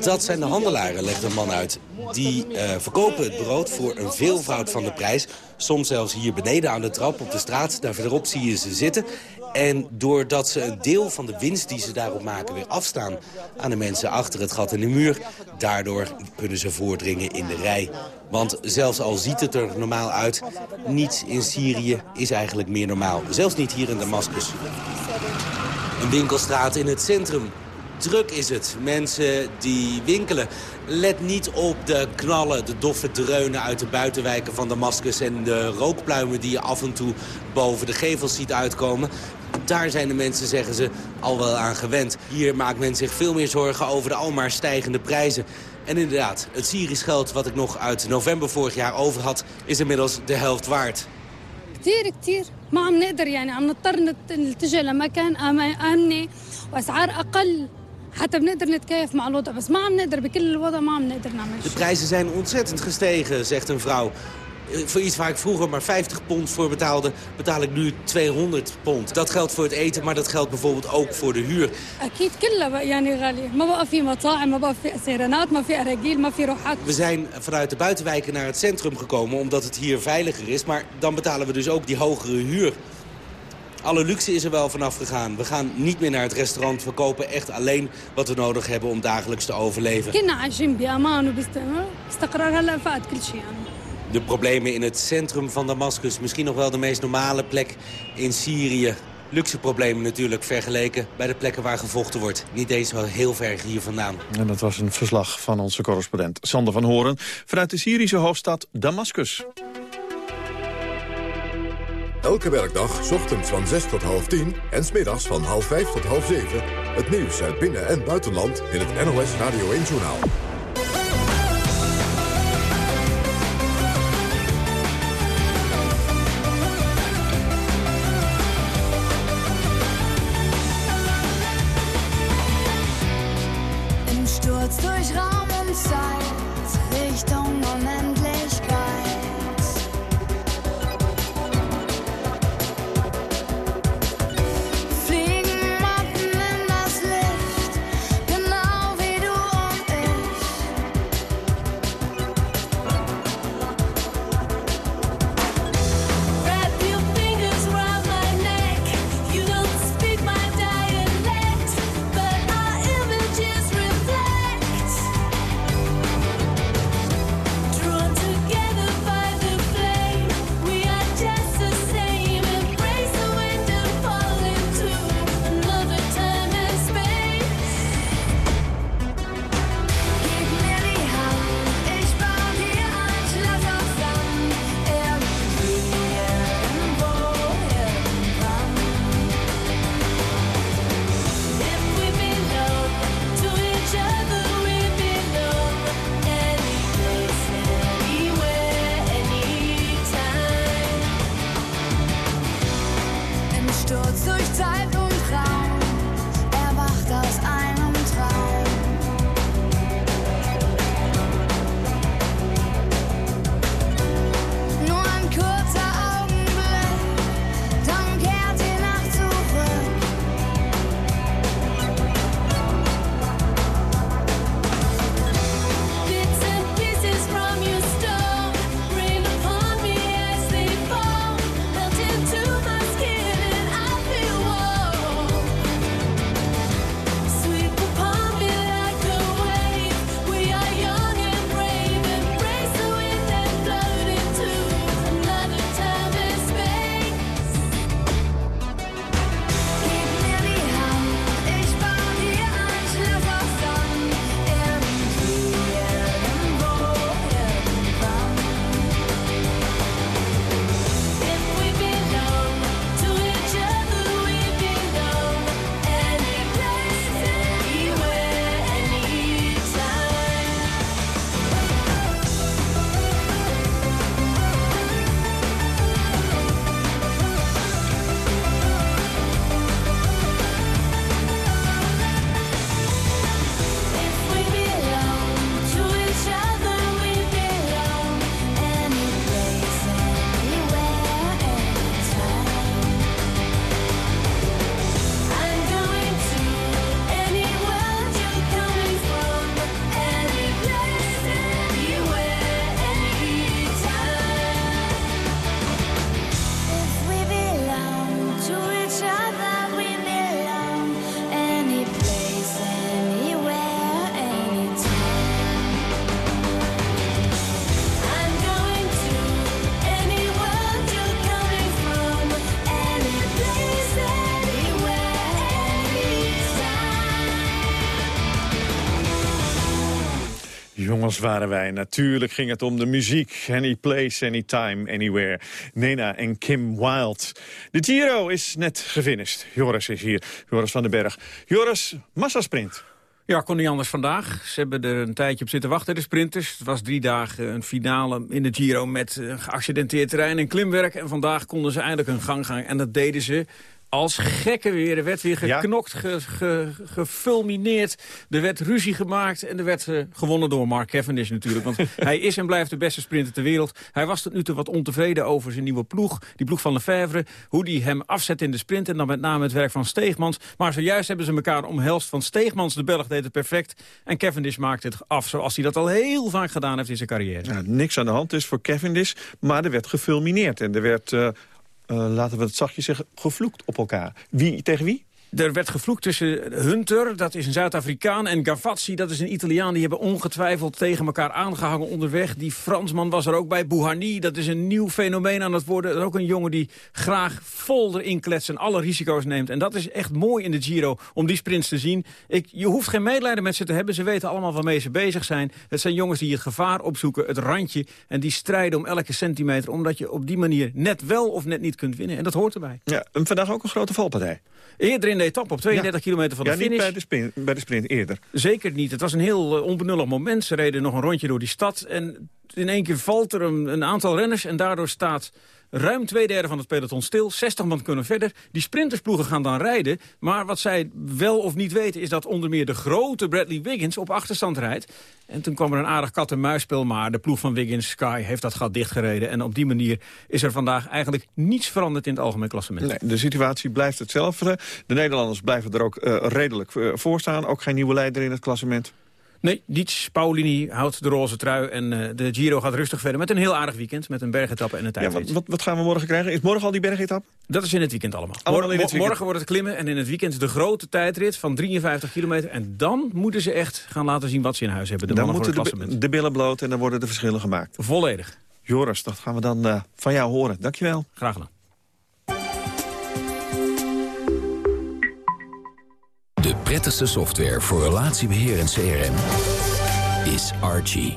Dat zijn de handelaren, legt een man uit. Die uh, verkopen het brood voor een veelvoud van de prijs. Soms zelfs hier beneden aan de trap op de straat. Daar verderop zie je ze zitten. En doordat ze een deel van de winst die ze daarop maken weer afstaan aan de mensen achter het gat in de muur, daardoor kunnen ze voordringen in de rij. Want zelfs al ziet het er normaal uit, niets in Syrië is eigenlijk meer normaal. Zelfs niet hier in Damascus. Een winkelstraat in het centrum. Druk is het. Mensen die winkelen. Let niet op de knallen, de doffe dreunen uit de buitenwijken van Damascus... en de rookpluimen die je af en toe boven de gevels ziet uitkomen. Daar zijn de mensen, zeggen ze, al wel aan gewend. Hier maakt men zich veel meer zorgen over de almaar stijgende prijzen. En inderdaad, het Syrisch geld wat ik nog uit november vorig jaar over had... is inmiddels de helft waard. كثير كثير ما عم نقدر يعني عم نضطر نلتجئ لمكان امني واسعار اقل حتى بنقدر نتكيف مع الوضع بس ما عم نقدر بكل الوضع ما عم نقدر نعمل De prijzen zijn ontzettend gestegen, zegt een vrouw. Eh, voor iets waar ik vroeger maar 50 pond voor betaalde, betaal ik nu 200 pond. Dat geldt voor het eten, maar dat geldt bijvoorbeeld ook voor de huur. We zijn vanuit de buitenwijken naar het centrum gekomen, omdat het hier veiliger is. Maar dan betalen we dus ook die hogere huur. Alle luxe is er wel vanaf gegaan. We gaan niet meer naar het restaurant. We kopen echt alleen wat we nodig hebben om dagelijks te overleven de problemen in het centrum van Damascus. Misschien nog wel de meest normale plek in Syrië. Luxe problemen natuurlijk vergeleken bij de plekken waar gevochten wordt. Niet eens wel heel ver hier vandaan. En dat was een verslag van onze correspondent Sander van Horen... vanuit de Syrische hoofdstad Damascus. Elke werkdag, ochtends van 6 tot half 10 en smiddags van half 5 tot half 7... het nieuws uit binnen- en buitenland in het NOS Radio 1-journaal. Jongens waren wij. Natuurlijk ging het om de muziek. Any place, anytime, anywhere. Nena en Kim Wilde. De Giro is net gefinished. Joris is hier. Joris van den Berg. Joris, massasprint. Ja, kon niet anders vandaag. Ze hebben er een tijdje op zitten wachten, de sprinters. Het was drie dagen een finale in de Giro met geaccidenteerd terrein en klimwerk. En vandaag konden ze eindelijk hun gang gaan. En dat deden ze als gekke weer. Er werd weer geknokt, ge, ge, gefulmineerd. Er werd ruzie gemaakt en er werd uh, gewonnen door Mark Cavendish natuurlijk. Want *laughs* hij is en blijft de beste sprinter ter wereld. Hij was tot nu toe wat ontevreden over zijn nieuwe ploeg. Die ploeg van Lefebvre. Hoe die hem afzet in de sprint. En dan met name het werk van Steegmans. Maar zojuist hebben ze elkaar omhelst van Steegmans. De Belg deed het perfect. En Cavendish maakte het af zoals hij dat al heel vaak gedaan heeft in zijn carrière. Niks aan de hand is voor Cavendish. Maar er werd gefulmineerd. En er werd... Uh, laten we het zachtjes zeggen, gevloekt op elkaar. Wie tegen wie? Er werd gevloekt tussen Hunter, dat is een Zuid-Afrikaan... en Gavazzi, dat is een Italiaan. Die hebben ongetwijfeld tegen elkaar aangehangen onderweg. Die Fransman was er ook bij. Bouhanni, dat is een nieuw fenomeen aan het worden. Dat is ook een jongen die graag vol erin kletst en alle risico's neemt. En dat is echt mooi in de Giro, om die sprints te zien. Ik, je hoeft geen medelijden met ze te hebben. Ze weten allemaal waarmee ze bezig zijn. Het zijn jongens die het gevaar opzoeken, het randje... en die strijden om elke centimeter... omdat je op die manier net wel of net niet kunt winnen. En dat hoort erbij. Ja, en vandaag ook een grote valpartij. Eerder in de etappe op 32 kilometer van de ja, finish. niet bij de, sprint, bij de sprint eerder. Zeker niet. Het was een heel uh, onbenullig moment. Ze reden nog een rondje door die stad. En in één keer valt er een, een aantal renners. En daardoor staat ruim twee derde van het peloton stil. 60 man kunnen verder. Die sprintersploegen gaan dan rijden. Maar wat zij wel of niet weten is dat onder meer de grote Bradley Wiggins op achterstand rijdt. En toen kwam er een aardig kat-en-muisspel, maar de ploeg van Wiggins Sky heeft dat gat dichtgereden. En op die manier is er vandaag eigenlijk niets veranderd in het algemeen klassement. Nee, de situatie blijft hetzelfde. De Nederlanders blijven er ook uh, redelijk uh, voor staan. Ook geen nieuwe leider in het klassement. Nee, Dietz, Paulini houdt de roze trui en uh, de Giro gaat rustig verder met een heel aardig weekend. Met een bergetappe en een tijdrit. Ja, wat, wat, wat, gaan we morgen krijgen? Is morgen al die bergetappe? Dat is in het weekend allemaal. allemaal morgen, het weekend. morgen wordt het klimmen en in het weekend de grote tijdrit van 53 kilometer. En dan moeten ze echt gaan laten zien wat ze in huis hebben. De dan moeten de, de, billen bloot en dan worden de verschillen gemaakt. Volledig. Joris, dat gaan we dan uh, van jou horen. Dankjewel. Graag gedaan. De prettigste software voor relatiebeheer en CRM is Archie.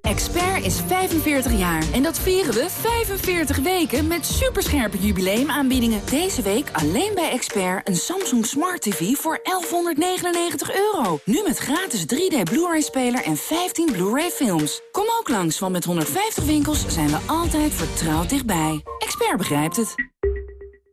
Expert is 45 jaar en dat vieren we 45 weken met superscherpe jubileumaanbiedingen. Deze week alleen bij Expert een Samsung Smart TV voor 1199 euro. Nu met gratis 3D Blu-ray-speler en 15 Blu-ray films. Kom ook langs, want met 150 winkels zijn we altijd vertrouwd dichtbij. Expert begrijpt het.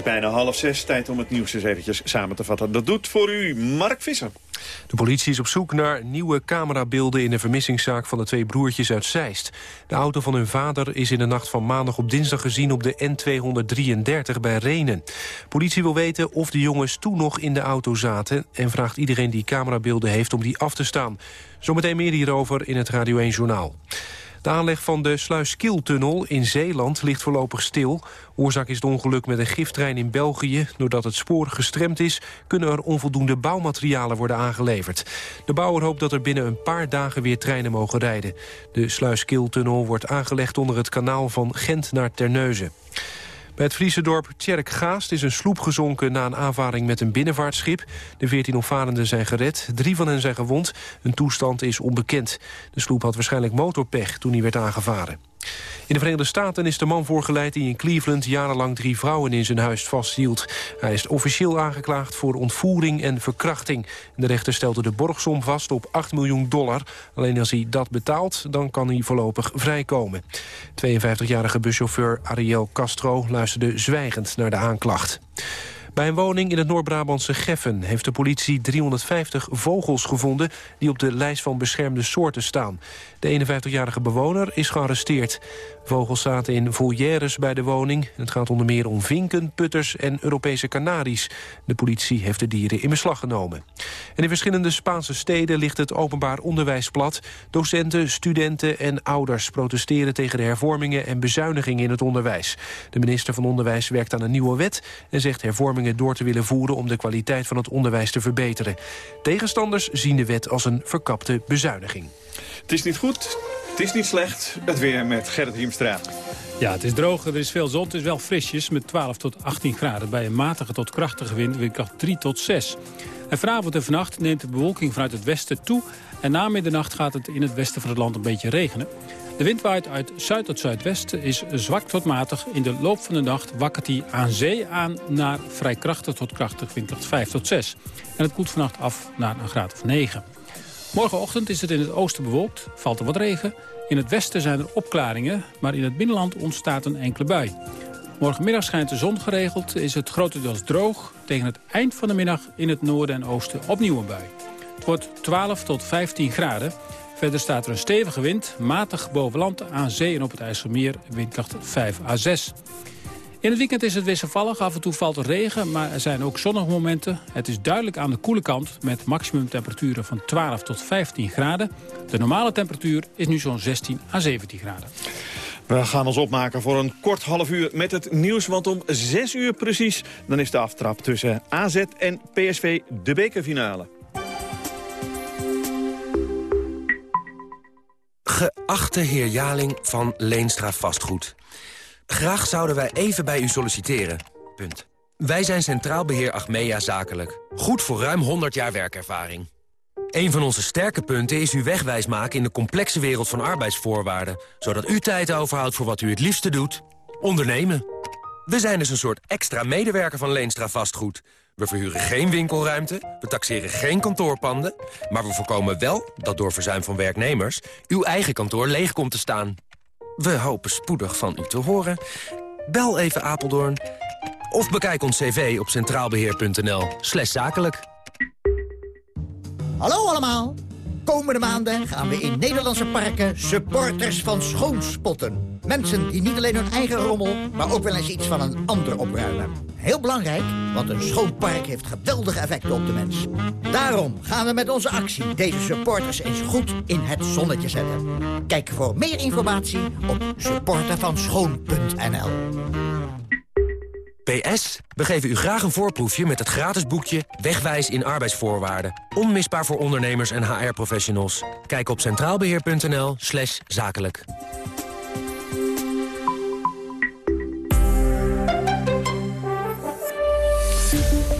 Is bijna half zes, tijd om het nieuws eens eventjes samen te vatten. Dat doet voor u Mark Visser. De politie is op zoek naar nieuwe camerabeelden in de vermissingszaak van de twee broertjes uit Zeist. De auto van hun vader is in de nacht van maandag op dinsdag gezien op de N233 bij Renen. Politie wil weten of de jongens toen nog in de auto zaten en vraagt iedereen die camerabeelden heeft om die af te staan. Zometeen meer hierover in het Radio 1 Journaal. De aanleg van de Sluiskiltunnel in Zeeland ligt voorlopig stil. Oorzaak is het ongeluk met een giftrein in België. Doordat het spoor gestremd is, kunnen er onvoldoende bouwmaterialen worden aangeleverd. De bouwer hoopt dat er binnen een paar dagen weer treinen mogen rijden. De Sluiskiltunnel wordt aangelegd onder het kanaal van Gent naar Terneuzen. Bij het Friese dorp Tjerk-Gaast is een sloep gezonken na een aanvaring met een binnenvaartschip. De 14 opvarenden zijn gered, drie van hen zijn gewond. Hun toestand is onbekend. De sloep had waarschijnlijk motorpech toen hij werd aangevaren. In de Verenigde Staten is de man voorgeleid die in Cleveland jarenlang drie vrouwen in zijn huis vasthield. Hij is officieel aangeklaagd voor ontvoering en verkrachting. De rechter stelde de borgsom vast op 8 miljoen dollar. Alleen als hij dat betaalt, dan kan hij voorlopig vrijkomen. 52-jarige buschauffeur Ariel Castro luisterde zwijgend naar de aanklacht. Bij een woning in het Noord-Brabantse Geffen heeft de politie 350 vogels gevonden die op de lijst van beschermde soorten staan. De 51-jarige bewoner is gearresteerd. Vogels zaten in volières bij de woning. Het gaat onder meer om vinken, putters en Europese kanaries. De politie heeft de dieren in beslag genomen. En in verschillende Spaanse steden ligt het openbaar onderwijs plat. Docenten, studenten en ouders protesteren tegen de hervormingen en bezuinigingen in het onderwijs. De minister van Onderwijs werkt aan een nieuwe wet en zegt hervormingen door te willen voeren om de kwaliteit van het onderwijs te verbeteren. Tegenstanders zien de wet als een verkapte bezuiniging. Het is niet goed, het is niet slecht. Het weer met Gerrit Hiemstra. Ja, het is droog, er is veel zon, het is wel frisjes met 12 tot 18 graden. Bij een matige tot krachtige wind, windkracht 3 tot 6. En vanavond en vannacht neemt de bewolking vanuit het westen toe... en na middernacht gaat het in het westen van het land een beetje regenen. De wind waait uit zuid tot zuidwest, is zwak tot matig. In de loop van de nacht wakkert hij aan zee aan naar vrij krachtig tot krachtig windkracht 5 tot 6. En het koelt vannacht af naar een graad of 9. Morgenochtend is het in het oosten bewolkt, valt er wat regen. In het westen zijn er opklaringen, maar in het binnenland ontstaat een enkele bui. Morgenmiddag schijnt de zon geregeld, is het grotendeels droog. Tegen het eind van de middag in het noorden en oosten opnieuw een bui. Het wordt 12 tot 15 graden. Verder staat er een stevige wind, matig boven land aan zee en op het IJsselmeer, windkracht 5 à 6. In het weekend is het wisselvallig, af en toe valt er regen, maar er zijn ook zonnige momenten. Het is duidelijk aan de koele kant met maximumtemperaturen van 12 tot 15 graden. De normale temperatuur is nu zo'n 16 à 17 graden. We gaan ons opmaken voor een kort half uur met het nieuws. Want om 6 uur precies dan is de aftrap tussen AZ en PSV de bekerfinale. Geachte heer Jaling van Leenstra Vastgoed. Graag zouden wij even bij u solliciteren. Punt. Wij zijn Centraal Beheer Achmea Zakelijk. Goed voor ruim 100 jaar werkervaring. Een van onze sterke punten is uw wegwijs maken in de complexe wereld van arbeidsvoorwaarden. Zodat u tijd overhoudt voor wat u het liefste doet. Ondernemen. We zijn dus een soort extra medewerker van Leenstra Vastgoed. We verhuren geen winkelruimte, we taxeren geen kantoorpanden... maar we voorkomen wel dat door verzuim van werknemers... uw eigen kantoor leeg komt te staan. We hopen spoedig van u te horen. Bel even Apeldoorn of bekijk ons cv op centraalbeheer.nl slash zakelijk. Hallo allemaal. Komende maanden gaan we in Nederlandse parken supporters van schoon spotten. Mensen die niet alleen hun eigen rommel, maar ook wel eens iets van een ander opruimen. Heel belangrijk, want een schoon park heeft geweldige effecten op de mens. Daarom gaan we met onze actie deze supporters eens goed in het zonnetje zetten. Kijk voor meer informatie op supportervanschoon.nl PS, we geven u graag een voorproefje met het gratis boekje Wegwijs in arbeidsvoorwaarden. Onmisbaar voor ondernemers en HR-professionals. Kijk op centraalbeheer.nl zakelijk.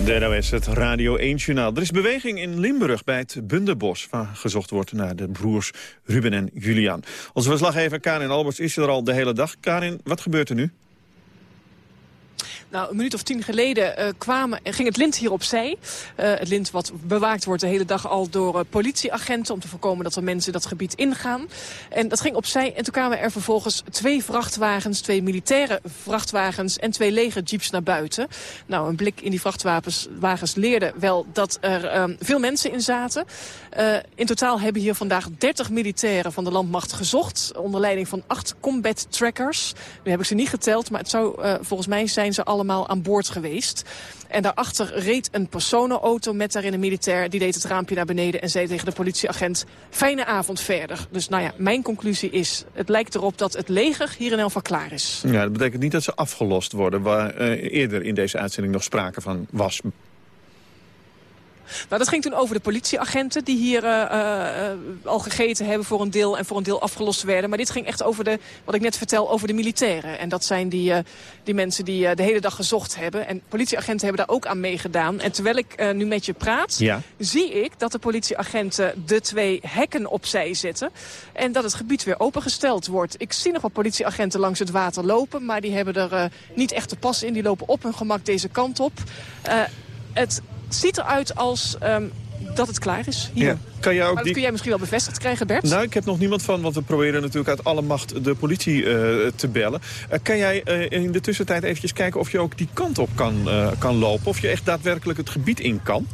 De het Radio 1-journaal. Er is beweging in Limburg bij het Bunderbos... waar gezocht wordt naar de broers Ruben en Julian. Onze verslaggever Karin Alberts is er al de hele dag. Karin, wat gebeurt er nu? Nou, een minuut of tien geleden uh, kwamen, ging het lint hier opzij. Uh, het lint wat bewaakt wordt de hele dag al door politieagenten... om te voorkomen dat er mensen dat gebied ingaan. En dat ging opzij en toen kwamen er vervolgens twee vrachtwagens... twee militaire vrachtwagens en twee lege jeeps naar buiten. Nou, een blik in die vrachtwagens leerde wel dat er um, veel mensen in zaten. in totaal hebben hier vandaag 30 militairen van de landmacht gezocht... onder leiding van acht combat trackers. Nu heb ik ze niet geteld, maar het zou, volgens mij zijn ze alle allemaal aan boord geweest. En daarachter reed een personenauto met daarin een militair. Die deed het raampje naar beneden en zei tegen de politieagent... fijne avond verder. Dus nou ja, mijn conclusie is... het lijkt erop dat het leger hier in geval klaar is. Ja, dat betekent niet dat ze afgelost worden... waar uh, eerder in deze uitzending nog sprake van was. Nou, dat ging toen over de politieagenten die hier uh, uh, al gegeten hebben voor een deel en voor een deel afgelost werden. Maar dit ging echt over de, wat ik net vertel, over de militairen. En dat zijn die, uh, die mensen die de hele dag gezocht hebben. En politieagenten hebben daar ook aan meegedaan. En terwijl ik nu met je praat, ja. zie ik dat de politieagenten de twee hekken opzij zetten. En dat het gebied weer opengesteld wordt. Ik zie nog wat politieagenten langs het water lopen, maar die hebben er niet echt te pas in. Die lopen op hun gemak deze kant op. het ziet eruit als um, dat het klaar is hier. Ja. Kan jij ook maar dat kun jij misschien wel bevestigd krijgen, Bert? Nou, ik heb nog niemand van, want we proberen natuurlijk uit alle macht de politie uh, te bellen. Uh, kan jij uh, in de tussentijd eventjes kijken of je ook die kant op kan, kan lopen? Of je echt daadwerkelijk het gebied in kan?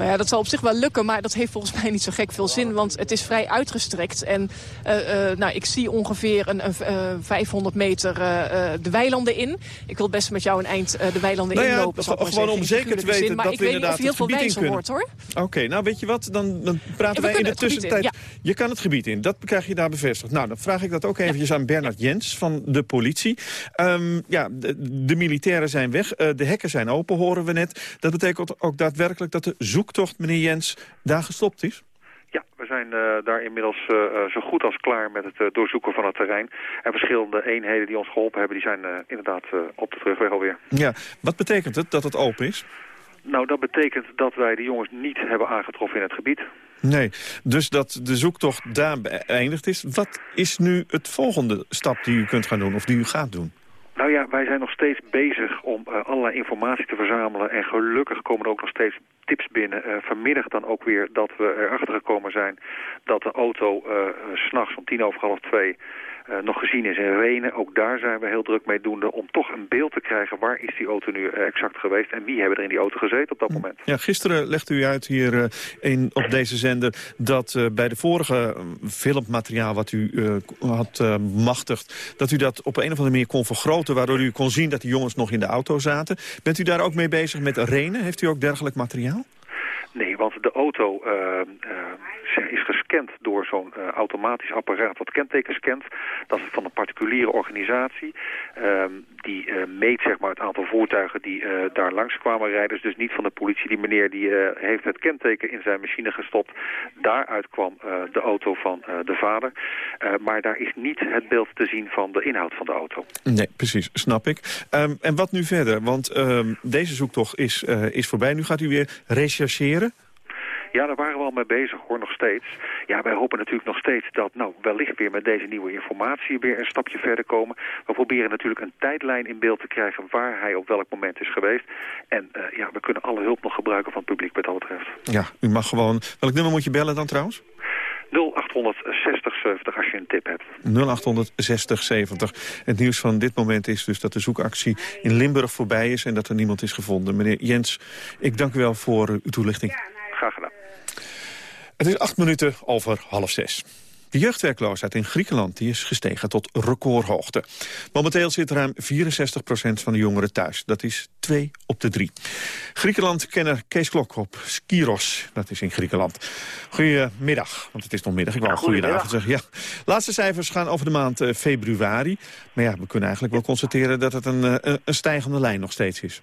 Nou ja, dat zal op zich wel lukken, maar dat heeft volgens *laughs* mij niet zo gek veel zin. Want het is vrij uitgestrekt. En uh, uh, nou, ik zie ongeveer een, een uh, 500 meter de weilanden in. Ik wil best met jou een eind de weilanden nou ja, inlopen. Gewoon om zeker te weten zin, maar dat ik we inderdaad het gebied in kunnen. wordt, hoor. Oké, nou weet je wat, dan, dan praten We wij in de in, tussentijd. ja. Je kan het gebied in, dat krijg je daar bevestigd. Nou, dan vraag ik dat ook eventjes aan Bernard Jens van de politie. Um, ja, de, de, militairen zijn weg, de hekken zijn open, horen we net. Dat betekent ook daadwerkelijk dat de zoektocht, meneer Jens, daar gestopt is? Ja, we zijn uh, daar inmiddels uh, zo goed als klaar met het uh, doorzoeken van het terrein. En verschillende eenheden die ons geholpen hebben, die zijn inderdaad op de terugweg alweer. Ja, wat betekent het dat het open is? Nou, dat betekent dat wij de jongens niet hebben aangetroffen in het gebied. Nee, dus dat de zoektocht daar beëindigd is. Wat is nu het volgende stap die u kunt gaan doen of die u gaat doen? Nou ja, wij zijn nog steeds bezig om uh, allerlei informatie te verzamelen. En gelukkig komen er ook nog steeds tips binnen. Uh, vanmiddag dan ook weer dat we erachter gekomen zijn dat de auto uh, s'nachts om tien over half twee... Uh, nog gezien is in Renen. Ook daar zijn we heel druk mee doende om toch een beeld te krijgen... waar is die auto nu uh, exact geweest en wie hebben er in die auto gezeten op dat moment. Ja, gisteren legde u uit hier uh, in, op deze zender... dat bij de vorige filmmateriaal wat u had machtigd... dat u dat op een of andere manier kon vergroten... waardoor u kon zien dat die jongens nog in de auto zaten. Bent u daar ook mee bezig met Renen? Heeft u ook dergelijk materiaal? Nee, want de auto uh, uh, is gescand door zo'n uh, automatisch apparaat wat kenteken scant. Dat is van een particuliere organisatie. die meet zeg maar, het aantal voertuigen die daar langs kwamen rijden. Dus niet van de politie. Die meneer die, heeft het kenteken in zijn machine gestopt. Daaruit kwam de auto van de vader. maar daar is niet het beeld te zien van de inhoud van de auto. Nee, precies. Snap ik. Um, en wat nu verder? Want um, deze zoektocht is, is voorbij. Nu gaat u weer rechercheren. Ja, daar waren we al mee bezig hoor, nog steeds. Ja, wij hopen natuurlijk nog steeds dat, nou, wellicht weer met deze nieuwe informatie weer een stapje verder komen. We proberen natuurlijk een tijdlijn in beeld te krijgen waar hij op welk moment is geweest. En uh, ja, we kunnen alle hulp nog gebruiken van het publiek wat dat betreft. Ja, u mag gewoon... Welk nummer moet je bellen dan trouwens? 0860 70 als je een tip hebt. 0860 70. Het nieuws van dit moment is dus dat de zoekactie in Limburg voorbij is... en dat er niemand is gevonden. Meneer Jens, ik dank u wel voor uw toelichting. Het is acht minuten over half zes. De jeugdwerkloosheid in Griekenland die is gestegen tot recordhoogte. Momenteel zit ruim 64% van de jongeren thuis. Dat is twee op de drie. Griekenland-kenner Kees Klok op Skiros. Dat is in Griekenland. Goedemiddag, want het is nog middag. Ik wou goedenavond zeggen. Ja. Laatste cijfers gaan over de maand uh, februari. Maar ja, we kunnen eigenlijk wel constateren dat het een, uh, een stijgende lijn nog steeds is.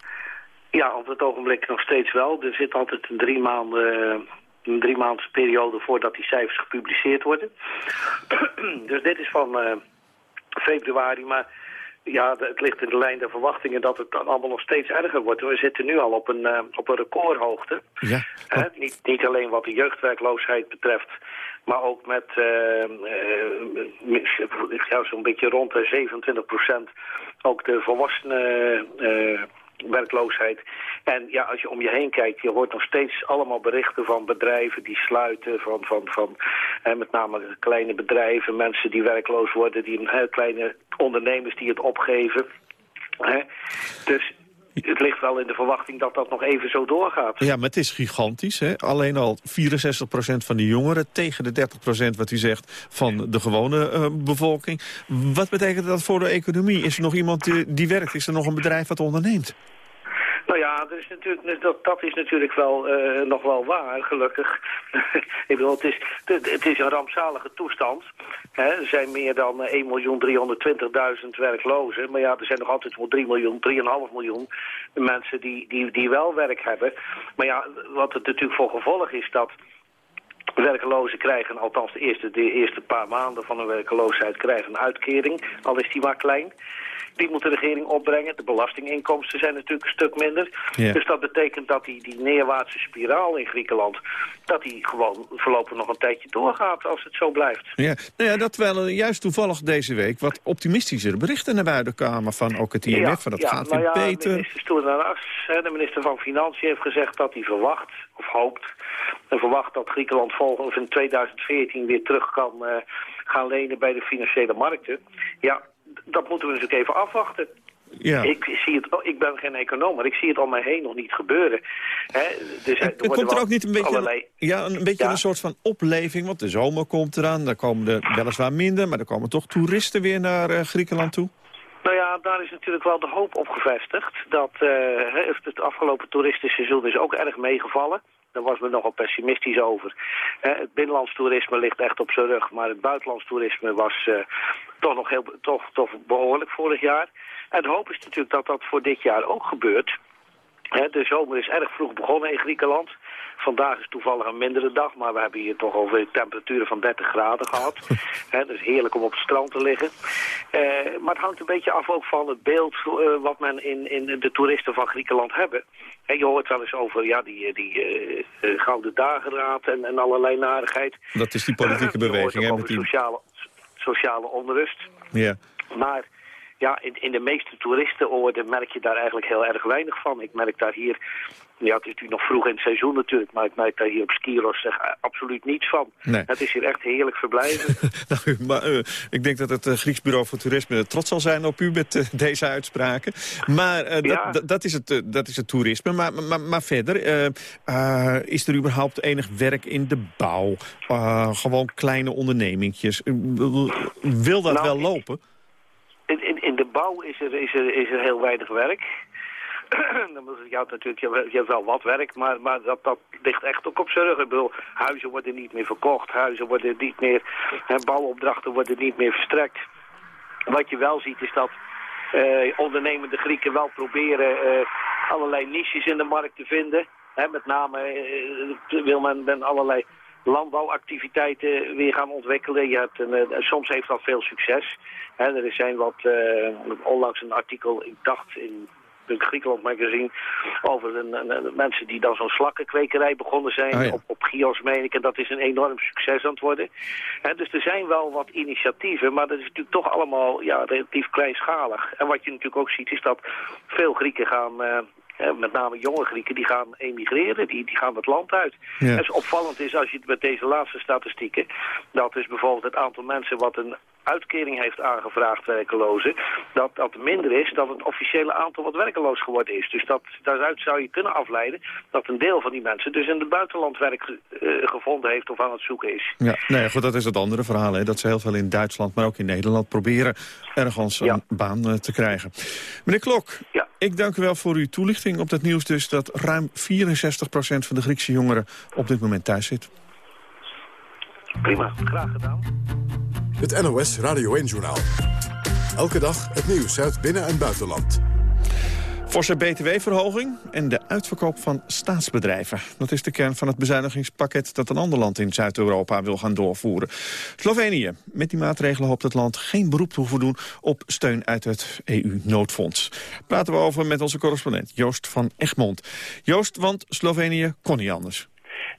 Ja, op het ogenblik nog steeds wel. Er zit altijd een drie maanden een drie maanden periode voordat die cijfers gepubliceerd worden. *clears throat* dus dit is van uh, februari, maar ja, het ligt in de lijn der verwachtingen dat het dan allemaal nog steeds erger wordt. We zitten nu al op een, uh, op een recordhoogte. Ja. Hè? Niet, niet alleen wat de jeugdwerkloosheid betreft, maar ook met uh, ja, zo'n beetje rond de 27 procent ook de volwassenen werkloosheid. En ja, als je om je heen kijkt, je hoort nog steeds allemaal berichten van bedrijven die sluiten, van, van, van hè, met name kleine bedrijven, mensen die werkloos worden, die kleine ondernemers die het opgeven. Hè. Dus *laughs* het ligt wel in de verwachting dat dat nog even zo doorgaat. Ja, maar het is gigantisch. Hè? Alleen al 64% van de jongeren tegen de 30% wat u zegt van de gewone uh, bevolking. Wat betekent dat voor de economie? Is er nog iemand die, die werkt? Is er nog een bedrijf wat onderneemt? Nou ja, dat is natuurlijk, dat, dat is natuurlijk wel, uh, nog wel waar, gelukkig. *laughs* Ik bedoel, het is, het is een rampzalige toestand. Hè. Er zijn meer dan 1.320.000 werklozen. Maar ja, er zijn nog altijd wel 3 miljoen, 3,5 miljoen mensen die, die, die wel werk hebben. Maar ja, wat het natuurlijk voor gevolg is dat werkelozen krijgen, althans de eerste, de eerste paar maanden van hun werkeloosheid, krijgen een uitkering, al is die maar klein. Die moet de regering opbrengen. De belastinginkomsten zijn natuurlijk een stuk minder. Dus dat betekent dat die, die neerwaartse spiraal in Griekenland... dat die gewoon voorlopig nog een tijdje doorgaat als het zo blijft. Ja, nou ja dat terwijl juist toevallig deze week wat optimistischere berichten naar buiten kwamen... van ook het IMF, ja, van dat ja, gaat nou weer ja, beter. Minister de minister van Financiën, heeft gezegd dat hij verwacht, of hoopt... en verwacht dat Griekenland volgend in 2014 weer terug kan uh, gaan lenen bij de financiële markten. Ja, dat moeten we natuurlijk even afwachten. Ja. Ik, zie het, ik ben geen econoom, maar ik zie het om mij heen nog niet gebeuren. Dus, En, er komt er ook niet een beetje, allerlei... een, ja, een, beetje Ja. een soort van opleving? Want de zomer komt eraan, daar komen er weliswaar minder... maar er komen toch toeristen weer naar eh, Griekenland toe? Nou ja, daar is natuurlijk wel de hoop op gevestigd. Dat hè, het afgelopen toeristenseizoen is ook erg meegevallen. Daar was men nogal pessimistisch over. Hè, het binnenlands toerisme ligt echt op zijn rug, maar het buitenlands toerisme was eh, toch nog heel, toch, toch behoorlijk vorig jaar. En de hoop is natuurlijk dat dat voor dit jaar ook gebeurt. De zomer is erg vroeg begonnen in Griekenland. Vandaag is toevallig een mindere dag, maar we hebben hier toch over temperaturen van 30 graden gehad. *laughs* Hè, dus heerlijk om op het strand te liggen. Eh, maar het hangt een beetje af ook van het beeld eh, wat men in, in de toeristen van Griekenland hebben. Hè, je hoort wel eens over ja, die, die eh, eh, Gouden Dageraad en, en allerlei narigheid. Dat is die politieke beweging, hè? Met die... sociale, sociale onrust. Ja. Maar ja, in, in de meeste toeristenoorden merk je daar eigenlijk heel erg weinig van. Ik merk daar hier, ja het is natuurlijk nog vroeg in het seizoen natuurlijk, maar ik merk daar hier op Skiros zeg, eh, absoluut niets van. Nee. Het is hier echt heerlijk verblijven. *laughs* Nou, maar, eh, ik denk dat het eh, Grieks Bureau voor Toerisme trots zal zijn op u met deze uitspraken. Maar Ja. dat, is het, dat is het toerisme. Maar, maar, maar verder, is er überhaupt enig werk in de bouw? Gewoon kleine ondernemingjes. Wil dat Nou, wel lopen? Bouw is er, is er, is er heel weinig werk. *clears throat* Ik jou natuurlijk, je, hebt- je hebt wel wat werk, maar, maar dat, dat ligt echt ook op zijn rug. Ik bedoel, huizen worden niet meer verkocht, huizen worden niet meer, hè, bouwopdrachten worden niet meer verstrekt. Wat je wel ziet is dat eh, ondernemende Grieken wel proberen eh, allerlei niches in de markt te vinden. Met name eh, wil men, men allerlei landbouwactiviteiten weer gaan ontwikkelen. Je hebt een, eh, soms heeft dat veel succes. Hè, er zijn wat, eh, onlangs een artikel, ik dacht in het Griekenland magazine, over een, mensen die dan zo'n slakkenkwekerij begonnen zijn Oh ja. op, op Chios, meen ik. En dat is een enorm succes aan het worden. Hè, dus er zijn wel wat initiatieven, maar dat is natuurlijk toch allemaal ja, relatief kleinschalig. En wat je natuurlijk ook ziet is dat veel Grieken gaan... eh, met name jonge Grieken, die gaan emigreren, die, die gaan het land uit. Ja. En dus opvallend is, als je het met deze laatste statistieken... dat is bijvoorbeeld het aantal mensen wat een uitkering heeft aangevraagd, werkelozen... dat dat minder is dan het officiële aantal wat werkeloos geworden is. Dus dat, daaruit zou je kunnen afleiden dat een deel van die mensen... dus in het buitenland werk eh, gevonden heeft of aan het zoeken is. Ja, nou ja, goed, dat is het andere verhaal. Hè, dat ze heel veel in Duitsland, maar ook in Nederland proberen ergens een baan eh, te krijgen. Meneer Klok, ik dank u wel voor uw toelichting op dat nieuws dus... dat ruim 64% van de Griekse jongeren op dit moment thuis zit. Prima, graag gedaan. Het NOS Radio 1-journaal. Elke dag het nieuws uit binnen- en buitenland. Forse btw-verhoging en de uitverkoop van staatsbedrijven. Dat is de kern van het bezuinigingspakket dat een ander land in Zuid-Europa wil gaan doorvoeren. Slovenië. Met die maatregelen hoopt het land geen beroep te hoeven doen op steun uit het EU-noodfonds. Praten we over met onze correspondent Joost van Egmond. Joost, want Slovenië kon niet anders.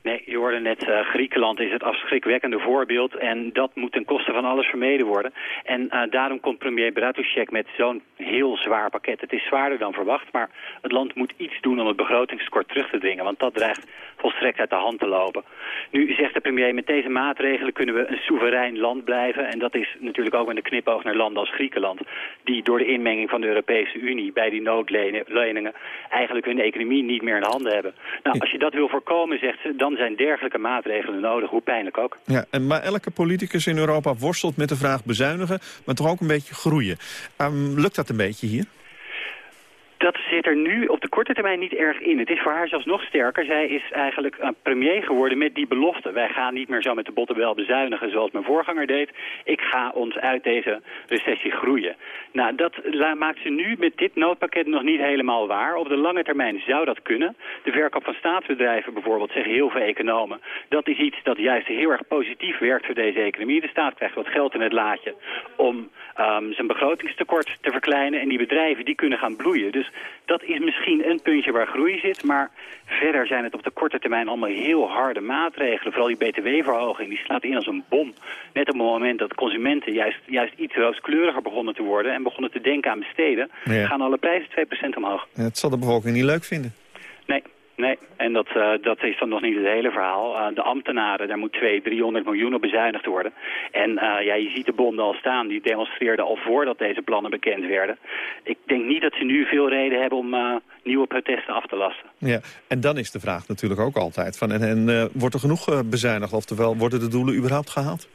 Nee, je hoorde net, eh, Griekenland is het afschrikwekkende voorbeeld en dat moet ten koste van alles vermeden worden. En eh, daarom komt premier Bratusek met zo'n heel zwaar pakket. Het is zwaarder dan verwacht, maar het land moet iets doen om het begrotingstekort terug te dringen, want dat dreigt volstrekt uit de hand te lopen. Nu zegt de premier, met deze maatregelen kunnen we een soeverein land blijven en dat is natuurlijk ook met een knipoog naar landen als Griekenland, die door de inmenging van de Europese Unie bij die noodleningen eigenlijk hun economie niet meer in de handen hebben. Nou, als je dat wil voorkomen, zegt ze, dan zijn dergelijke maatregelen nodig, hoe pijnlijk ook. Ja, en, maar elke politicus in Europa worstelt met de vraag bezuinigen... maar toch ook een beetje groeien. Ehm, lukt dat een beetje hier? Dat zit er nu op de korte termijn niet erg in. Het is voor haar zelfs nog sterker. Zij is eigenlijk premier geworden met die belofte. Wij gaan niet meer zo met de bottenbel bezuinigen zoals mijn voorganger deed. Ik ga ons uit deze recessie groeien. Nou, dat maakt ze nu met dit noodpakket nog niet helemaal waar. Op de lange termijn zou dat kunnen. De verkoop van staatsbedrijven bijvoorbeeld, zeggen heel veel economen. Dat is iets dat juist heel erg positief werkt voor deze economie. De staat krijgt wat geld in het laadje om ehm, zijn begrotingstekort te verkleinen. En die bedrijven die kunnen gaan bloeien. Dus dat is misschien een puntje waar groei zit. Maar verder zijn het op de korte termijn allemaal heel harde maatregelen. Vooral die btw-verhoging, die slaat in als een bom. Net op het moment dat consumenten juist, juist iets rooskleuriger begonnen te worden... en begonnen te denken aan besteden, Ja. gaan alle prijzen 2% omhoog. Het zal de bevolking niet leuk vinden. Nee, Nee, en dat, uh, dat is dan nog niet het hele verhaal. Uh, de ambtenaren, daar moet 200, 300 miljoen op bezuinigd worden. En uh, ja, je ziet de bonden al staan, die demonstreerden al voordat deze plannen bekend werden. Ik denk niet dat ze nu veel reden hebben om nieuwe protesten af te lasten. Ja, en dan is de vraag natuurlijk ook altijd van, en, en wordt er genoeg bezuinigd? Oftewel, worden de doelen überhaupt gehaald?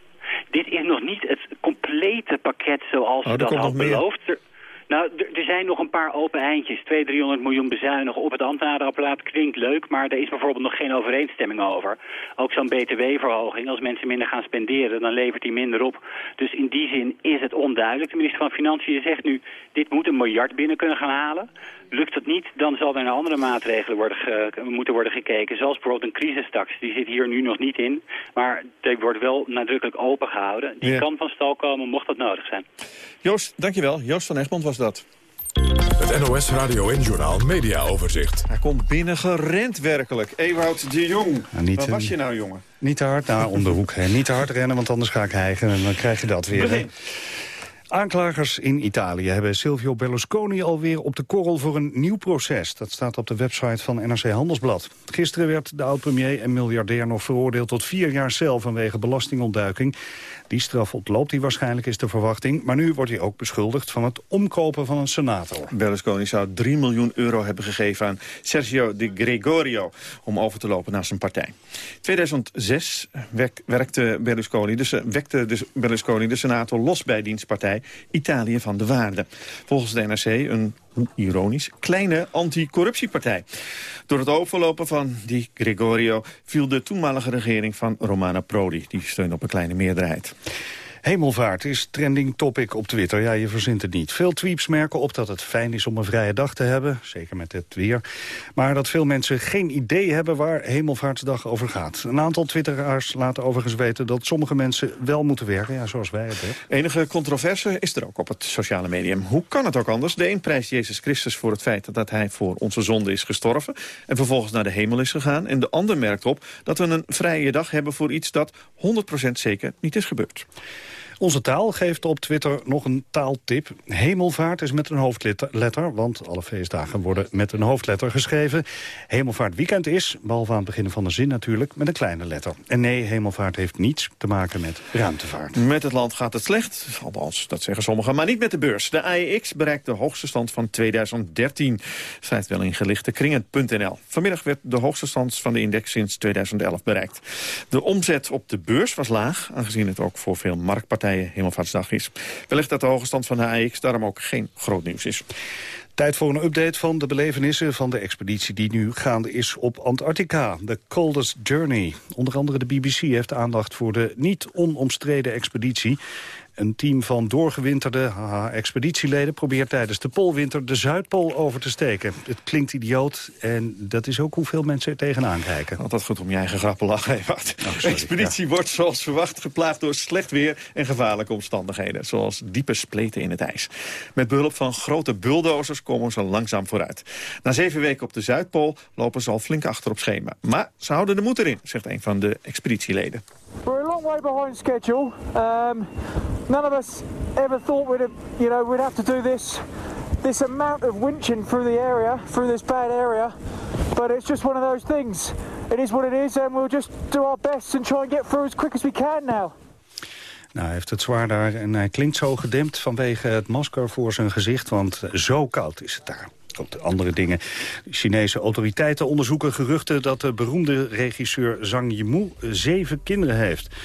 Dit is nog niet het complete pakket zoals oh, dat had beloofd. Nou, er zijn nog een paar open eindjes. 200, 300 miljoen bezuinigen op het ambtenarenapparaat klinkt leuk... maar er is bijvoorbeeld nog geen overeenstemming over. Ook zo'n btw-verhoging, als mensen minder gaan spenderen... dan levert die minder op. Dus in die zin is het onduidelijk. De minister van Financiën zegt nu... dit moet een miljard binnen kunnen gaan halen. Lukt dat niet, dan zal er naar andere maatregelen worden moeten worden gekeken. Zoals bijvoorbeeld een crisistax. Die zit hier nu nog niet in. Maar die wordt wel nadrukkelijk opengehouden. Die kan van stal komen, mocht dat nodig zijn. Joost, dankjewel. Joost van Egmond was dat. Het NOS Radio en Journaal Media Overzicht. Hij komt binnen gerend werkelijk. Ewout de Jong. Nou, niet, Waar was je nou, jongen? Niet te hard, nou, om de hoek. Hè. Niet te hard rennen, want anders ga ik hijgen en dan krijg je dat weer. Aanklagers in Italië hebben Silvio Berlusconi alweer op de korrel voor een nieuw proces. Dat staat op de website van NRC Handelsblad. Gisteren werd de oud-premier en miljardair nog veroordeeld tot vier jaar cel vanwege belastingontduiking. Die straf ontloopt hij waarschijnlijk, is de verwachting. Maar nu wordt hij ook beschuldigd van het omkopen van een senator. Berlusconi zou 3 miljoen euro hebben gegeven aan Sergio de Gregorio... om over te lopen naar zijn partij. 2006 werkte Berlusconi, dus, wekte dus Berlusconi de senator los bij dienstpartij Italië van de Waarde. Volgens de NRC een ironisch, kleine anticorruptiepartij. Door het overlopen van die Gregorio viel de toenmalige regering van Romana Prodi. Die steunde op een kleine meerderheid. Hemelvaart is trending topic op Twitter. Ja, je verzint het niet. Veel tweets merken op dat het fijn is om een vrije dag te hebben. Zeker met het weer. Maar dat veel mensen geen idee hebben waar Hemelvaartsdag over gaat. Een aantal twitteraars laten overigens weten dat sommige mensen wel moeten werken. Ja, zoals wij het hebben. Enige controverse is er ook op het sociale medium. Hoe kan het ook anders? De een prijst Jezus Christus voor het feit dat hij voor onze zonde is gestorven... en vervolgens naar de hemel is gegaan. En de ander merkt op dat we een vrije dag hebben voor iets dat 100% zeker niet is gebeurd. Onze taal geeft op Twitter nog een taaltip. Hemelvaart is met een hoofdletter, want alle feestdagen worden met een hoofdletter geschreven. Hemelvaartweekend is, behalve aan het begin van de zin natuurlijk, met een kleine letter. En nee, hemelvaart heeft niets te maken met ruimtevaart. Met het land gaat het slecht, althans, dat zeggen sommigen, maar niet met de beurs. De AEX bereikt de hoogste stand van 2013, schrijft wel in gelichte kringen.nl. Vanmiddag werd de hoogste stand van de index sinds 2011 bereikt. De omzet op de beurs was laag, aangezien het ook voor veel marktpartijen Hemelvaartsdag is. Wellicht dat de hoge stand van de AX daarom ook geen groot nieuws is. Tijd voor een update van de belevenissen van de expeditie die nu gaande is op Antarctica. De Coldest Journey. Onder andere de BBC heeft aandacht voor de niet onomstreden expeditie. Een team van doorgewinterde expeditieleden probeert tijdens de Poolwinter de Zuidpool over te steken. Het klinkt idioot en dat is ook hoeveel mensen er tegenaan kijken. Altijd goed om je eigen grappen lachen. wacht. Oh, de expeditie wordt zoals verwacht geplaagd door slecht weer en gevaarlijke omstandigheden. Zoals diepe spleten in het ijs. Met behulp van grote bulldozers komen ze langzaam vooruit. Na zeven weken op de Zuidpool lopen ze al flink achter op schema. Maar ze houden de moed erin, zegt een van de expeditieleden. Long way behind schedule. Um, none of us ever thought we'd, have, you know, we'd have to do this this amount of winching through the area, through this bad area. But it's just one of those things. It is what it is, and we'll just do our best and try and get through as quick as we can now. Nou, hij heeft het zwaar daar en hij klinkt zo gedempt vanwege het masker voor zijn gezicht, want zo koud is het daar. Ook andere dingen. Chinese autoriteiten onderzoeken geruchten dat de beroemde regisseur Zhang Yimou zeven kinderen heeft.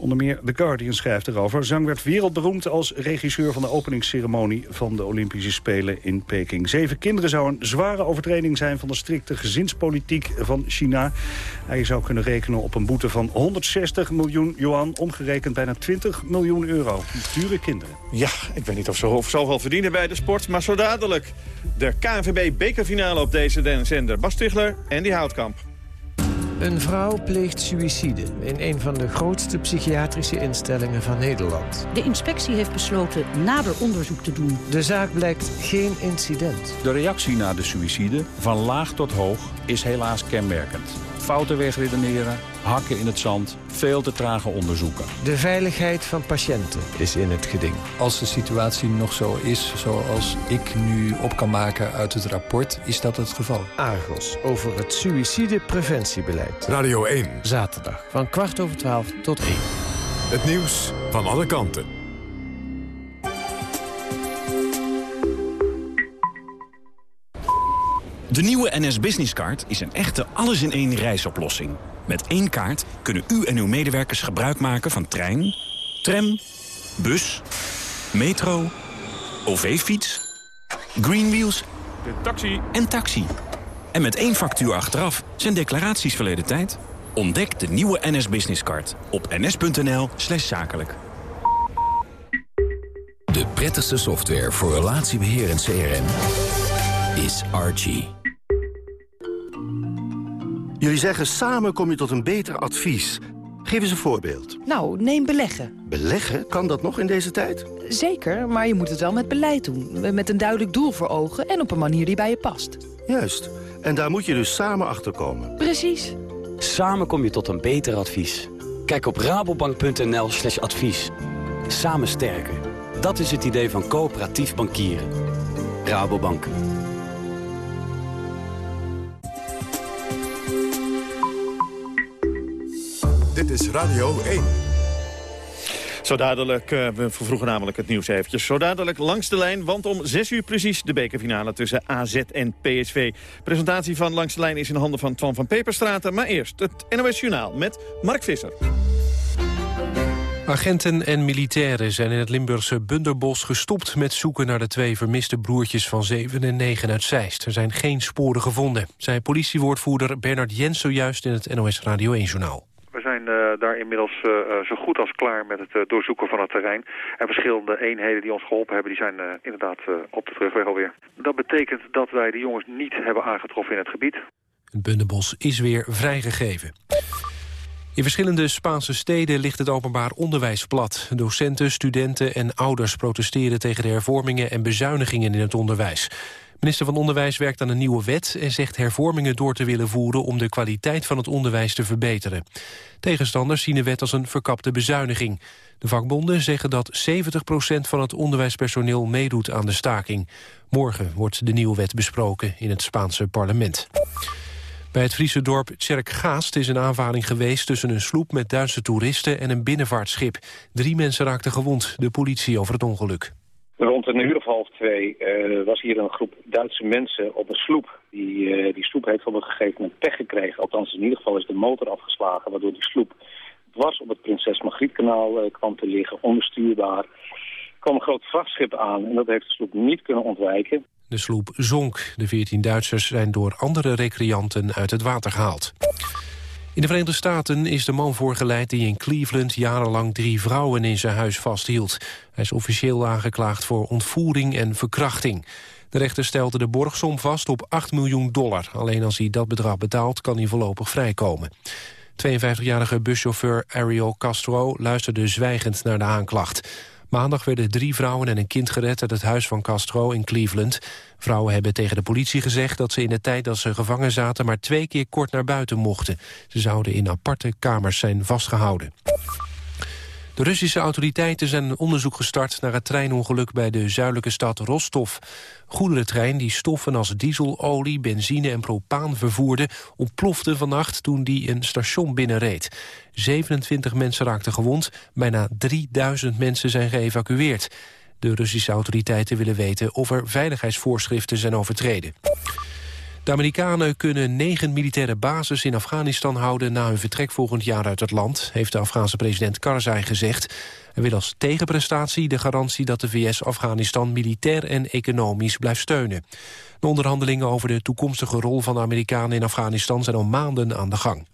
Onder meer The Guardian schrijft erover. Zhang werd wereldberoemd als regisseur van de openingsceremonie van de Olympische Spelen in Peking. Zeven kinderen zou een zware overtreding zijn van de strikte gezinspolitiek van China. Hij zou kunnen rekenen op een boete van 160 miljoen yuan, omgerekend bijna 20 miljoen euro. Dure kinderen. Ja, ik weet niet of ze of zoveel verdienen bij de sport, maar zo dadelijk. De KNVB-bekerfinale op deze zender. Bas Stigler en die Houtkamp. Een vrouw pleegt suïcide in een van de grootste psychiatrische instellingen van Nederland. De inspectie heeft besloten nader onderzoek te doen. De zaak blijkt geen incident. De reactie na de suïcide, van laag tot hoog, is helaas kenmerkend. Fouten wegredeneren, hakken in het zand, veel te trage onderzoeken. De veiligheid van patiënten is in het geding. Als de situatie nog zo is zoals ik nu op kan maken uit het rapport, is dat het geval. Argos over het suïcidepreventiebeleid. Radio 1. Zaterdag van kwart over twaalf tot één. Het nieuws van alle kanten. De nieuwe NS Business Card is een echte alles-in-één reisoplossing. Met één kaart kunnen u en uw medewerkers gebruik maken van trein, tram, bus, metro, OV-fiets, Greenwheels taxi. en taxi. En met één factuur achteraf zijn declaraties verleden tijd. Ontdek de nieuwe NS Business Card op ns.nl slash zakelijk. De prettigste software voor relatiebeheer en CRM is Archie. Jullie zeggen samen kom je tot een beter advies. Geef eens een voorbeeld. Nou, neem beleggen. Beleggen, kan dat nog in deze tijd? Zeker, maar je moet het wel met beleid doen. Met een duidelijk doel voor ogen en op een manier die bij je past. Juist. En daar moet je dus samen achter komen. Precies. Samen kom je tot een beter advies. Kijk op rabobank.nl slash advies. Samen sterker. Dat is het idee van coöperatief bankieren. Rabobank. Dit is Radio 1. Zo dadelijk, uh, we vervroegen namelijk het nieuws eventjes. Zo dadelijk langs de lijn, want om 6 uur precies de bekerfinale tussen AZ en PSV. Presentatie van Langs de lijn is in handen van Twan van Peperstraten. Maar eerst het NOS Journaal met Mark Visser. Agenten en militairen zijn in het Limburgse Bunderbos gestopt met zoeken naar de twee vermiste broertjes van 7 en 9 uit Zeist. Er zijn geen sporen gevonden, zei politiewoordvoerder Bernard Jens zojuist in het NOS Radio 1-journaal. We zijn uh, daar inmiddels uh, zo goed als klaar met het doorzoeken van het terrein. En verschillende eenheden die ons geholpen hebben, die zijn inderdaad op de terugweg alweer. Dat betekent dat wij de jongens niet hebben aangetroffen in het gebied. Het Bunderbos is weer vrijgegeven. In verschillende Spaanse steden ligt het openbaar onderwijs plat. Docenten, studenten en ouders protesteren tegen de hervormingen en bezuinigingen in het onderwijs. Minister van Onderwijs werkt aan een nieuwe wet... en zegt hervormingen door te willen voeren... om de kwaliteit van het onderwijs te verbeteren. Tegenstanders zien de wet als een verkapte bezuiniging. De vakbonden zeggen dat 70% van het onderwijspersoneel meedoet aan de staking. Morgen wordt de nieuwe wet besproken in het Spaanse parlement. Bij het Friese dorp Tjerkgaast is een aanvaring geweest... tussen een sloep met Duitse toeristen en een binnenvaartschip. Drie mensen raakten gewond, de politie over het ongeluk. Rond een uur of half twee uh, was hier een groep Duitse mensen op een sloep. Die, uh, die sloep heeft op een gegeven moment pech gekregen. Althans, in ieder geval is de motor afgeslagen, waardoor die sloep dwars op het Prinses Margrietkanaal uh, kwam te liggen, onbestuurbaar. Er kwam een groot vrachtschip aan en dat heeft de sloep niet kunnen ontwijken. De sloep zonk. De 14 Duitsers zijn door andere recreanten uit het water gehaald. In de Verenigde Staten is de man voorgeleid die in Cleveland jarenlang drie vrouwen in zijn huis vasthield. Hij is officieel aangeklaagd voor ontvoering en verkrachting. De rechter stelde de borgsom vast op 8 miljoen dollar. Alleen als hij dat bedrag betaalt kan hij voorlopig vrijkomen. 52-jarige buschauffeur Ariel Castro luisterde zwijgend naar de aanklacht. Maandag werden drie vrouwen en een kind gered uit het huis van Castro in Cleveland. Vrouwen hebben tegen de politie gezegd dat ze in de tijd dat ze gevangen zaten... maar twee keer kort naar buiten mochten. Ze zouden in aparte kamers zijn vastgehouden. De Russische autoriteiten zijn een onderzoek gestart naar het treinongeluk bij de zuidelijke stad Rostov. Goederentrein die stoffen als dieselolie, benzine en propaan vervoerde... ontplofte vannacht toen die een station binnenreed. 27 mensen raakten gewond, bijna 3000 mensen zijn geëvacueerd. De Russische autoriteiten willen weten of er veiligheidsvoorschriften zijn overtreden. De Amerikanen kunnen negen militaire bases in Afghanistan houden... na hun vertrek volgend jaar uit het land, heeft de Afghaanse president Karzai gezegd. Hij wil als tegenprestatie de garantie dat de VS Afghanistan... militair en economisch blijft steunen. De onderhandelingen over de toekomstige rol van de Amerikanen in Afghanistan... zijn al maanden aan de gang.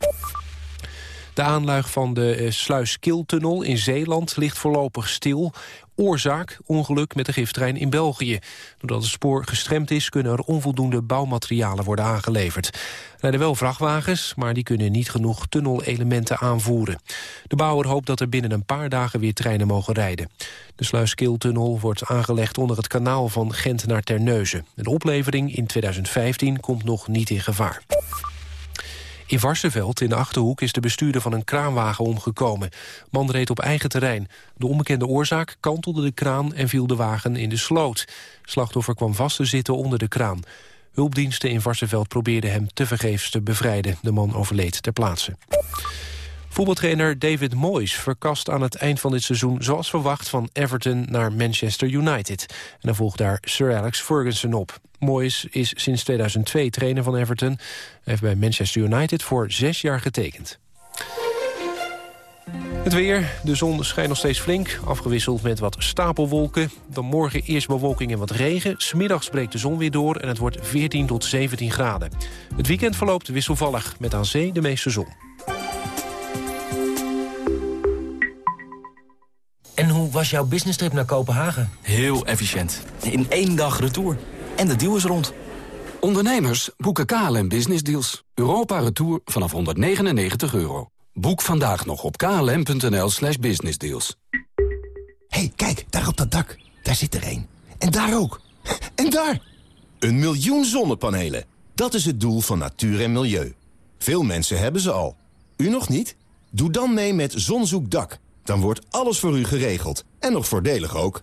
De aanluig van de Sluiskiltunnel in Zeeland ligt voorlopig stil. Oorzaak ongeluk met de giftrein in België. Doordat het spoor gestremd is, kunnen er onvoldoende bouwmaterialen worden aangeleverd. Er rijden wel vrachtwagens, maar die kunnen niet genoeg tunnelelementen aanvoeren. De bouwer hoopt dat er binnen een paar dagen weer treinen mogen rijden. De Sluiskiltunnel wordt aangelegd onder het kanaal van Gent naar Terneuzen. De oplevering in 2015 komt nog niet in gevaar. In Varsenveld, in de Achterhoek, is de bestuurder van een kraanwagen omgekomen. Man reed op eigen terrein. De onbekende oorzaak kantelde de kraan en viel de wagen in de sloot. Slachtoffer kwam vast te zitten onder de kraan. Hulpdiensten in Varsenveld probeerden hem tevergeefs te bevrijden. De man overleed ter plaatse. Voetbaltrainer David Moyes verkast aan het eind van dit seizoen... zoals verwacht van Everton naar Manchester United. En dan volgt daar Sir Alex Ferguson op. Moyes is sinds 2002 trainer van Everton. Hij heeft bij Manchester United voor zes jaar getekend. Het weer. De zon schijnt nog steeds flink, afgewisseld met wat stapelwolken. Dan morgen eerst bewolking en wat regen. Smiddags breekt de zon weer door en het wordt 14 tot 17 graden. Het weekend verloopt wisselvallig, met aan zee de meeste zon. En hoe was jouw business trip naar Kopenhagen? Heel efficiënt. In één dag retour. En de deal is rond. Ondernemers boeken KLM Business Deals. Europa Retour vanaf 199 euro. Boek vandaag nog op klm.nl slash businessdeals. hey, kijk, daar op dat dak. Daar zit er één. En daar ook. *laughs* En daar! Een miljoen zonnepanelen. Dat is het doel van natuur en milieu. Veel mensen hebben ze al. U nog niet? Doe dan mee met Zonzoekdak. Dan wordt alles voor u geregeld. En nog voordelig ook.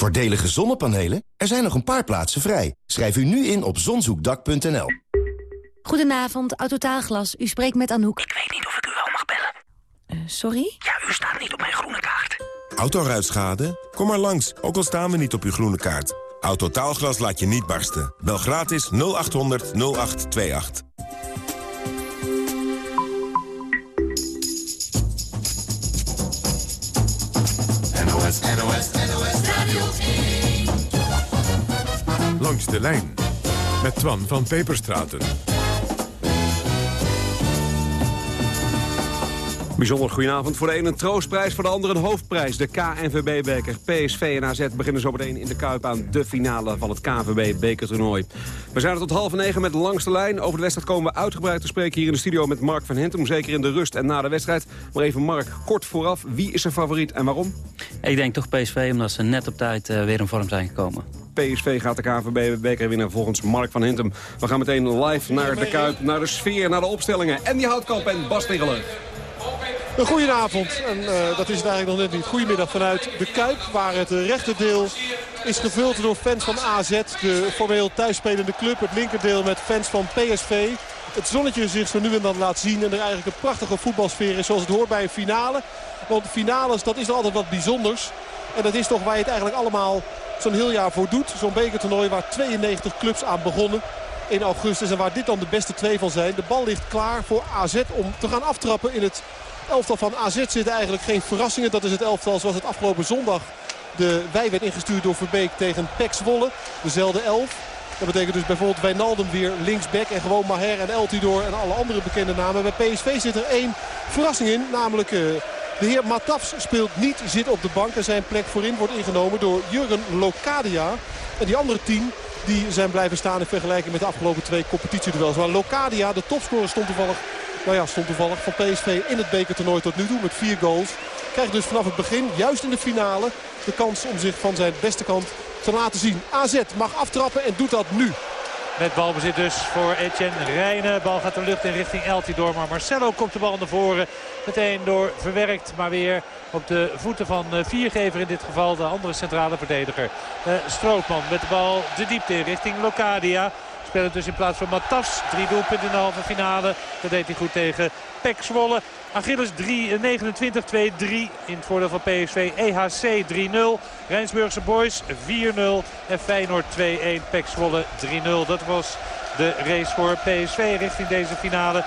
Voordelige zonnepanelen? Er zijn nog een paar plaatsen vrij. Schrijf u nu in op zonzoekdak.nl. Goedenavond, Autotaalglas. U spreekt met Anouk. Ik weet niet of ik u wel mag bellen. Uh, sorry? Ja, u staat niet op mijn groene kaart. Autoruitschade? Kom maar langs, ook al staan we niet op uw groene kaart. Autotaalglas laat je niet barsten. Bel gratis 0800 0828. NOS, NOS, NOS Radio 1. Langs de lijn met Twan van Peperstraten. Bijzonder goedenavond. Voor de ene een troostprijs, voor de andere een hoofdprijs. De KNVB-beker. PSV en AZ beginnen zo meteen in de Kuip aan de finale van het KNVB-bekertoernooi. We zijn er tot half negen met de langste lijn. Over de wedstrijd komen we uitgebreid te spreken hier in de studio met Mark van Hentum. Zeker in de rust en na de wedstrijd. Maar even Mark, kort vooraf. Wie is er favoriet en waarom? Ik denk toch PSV, omdat ze net op tijd uh, weer in vorm zijn gekomen. PSV gaat de KNVB-beker winnen volgens Mark van Hintem. We gaan meteen live naar de Kuip, naar de sfeer, naar de opstellingen. En die houtkamp en Bas Tegeler. Een goedenavond. En uh, dat is het eigenlijk nog net niet. Goedemiddag vanuit de Kuip. Waar het rechterdeel is gevuld door fans van AZ. De formeel thuisspelende club. Het linkerdeel met fans van PSV. Het zonnetje zich zo nu en dan laat zien. En er eigenlijk een prachtige voetbalsfeer is zoals het hoort bij een finale. Want finales, dat is er altijd wat bijzonders. En dat is toch waar je het eigenlijk allemaal zo'n heel jaar voor doet. Zo'n bekertoernooi waar 92 clubs aan begonnen in augustus. En waar dit dan de beste twee van zijn. De bal ligt klaar voor AZ om te gaan aftrappen in het elftal van AZ zitten eigenlijk geen verrassingen. Dat is het elftal zoals het afgelopen zondag de wij werd ingestuurd door Verbeek tegen Pek Zwolle. Dezelfde elf. Dat betekent dus bijvoorbeeld Wijnaldum weer linksback. En gewoon Maher en Eltidoor en alle andere bekende namen. Bij PSV zit er één verrassing in. Namelijk uh, de heer Matafs speelt niet, zit op de bank. En zijn plek voorin wordt ingenomen door Jurgen Locadia. En die andere tien die zijn blijven staan in vergelijking met de afgelopen twee competitieduels. Maar Locadia, de topscorer, stond toevallig nou ja, stond toevallig van PSV in het bekertoernooi tot nu toe met vier goals. Krijgt dus vanaf het begin, juist in de finale, de kans om zich van zijn beste kant te laten zien. AZ mag aftrappen en doet dat nu. Met balbezit dus voor Etienne Rijnen. Bal gaat de lucht in richting Eltidoor. Maar Marcelo komt de bal naar voren. Meteen door verwerkt. Maar weer op de voeten van viergever in dit geval. De andere centrale verdediger. Uh, Strootman met de bal de diepte in richting Locadia. Speelt dus in plaats van Matas. Drie doelpunten in de halve finale. Dat deed hij goed tegen Pek Zwolle. Achilles 29-2-3 in het voordeel van PSV. EHC 3-0. Rijnsburgse Boys 4-0. En Feyenoord 2-1. Pek Zwolle 3-0. Dat was de race voor PSV richting deze finale.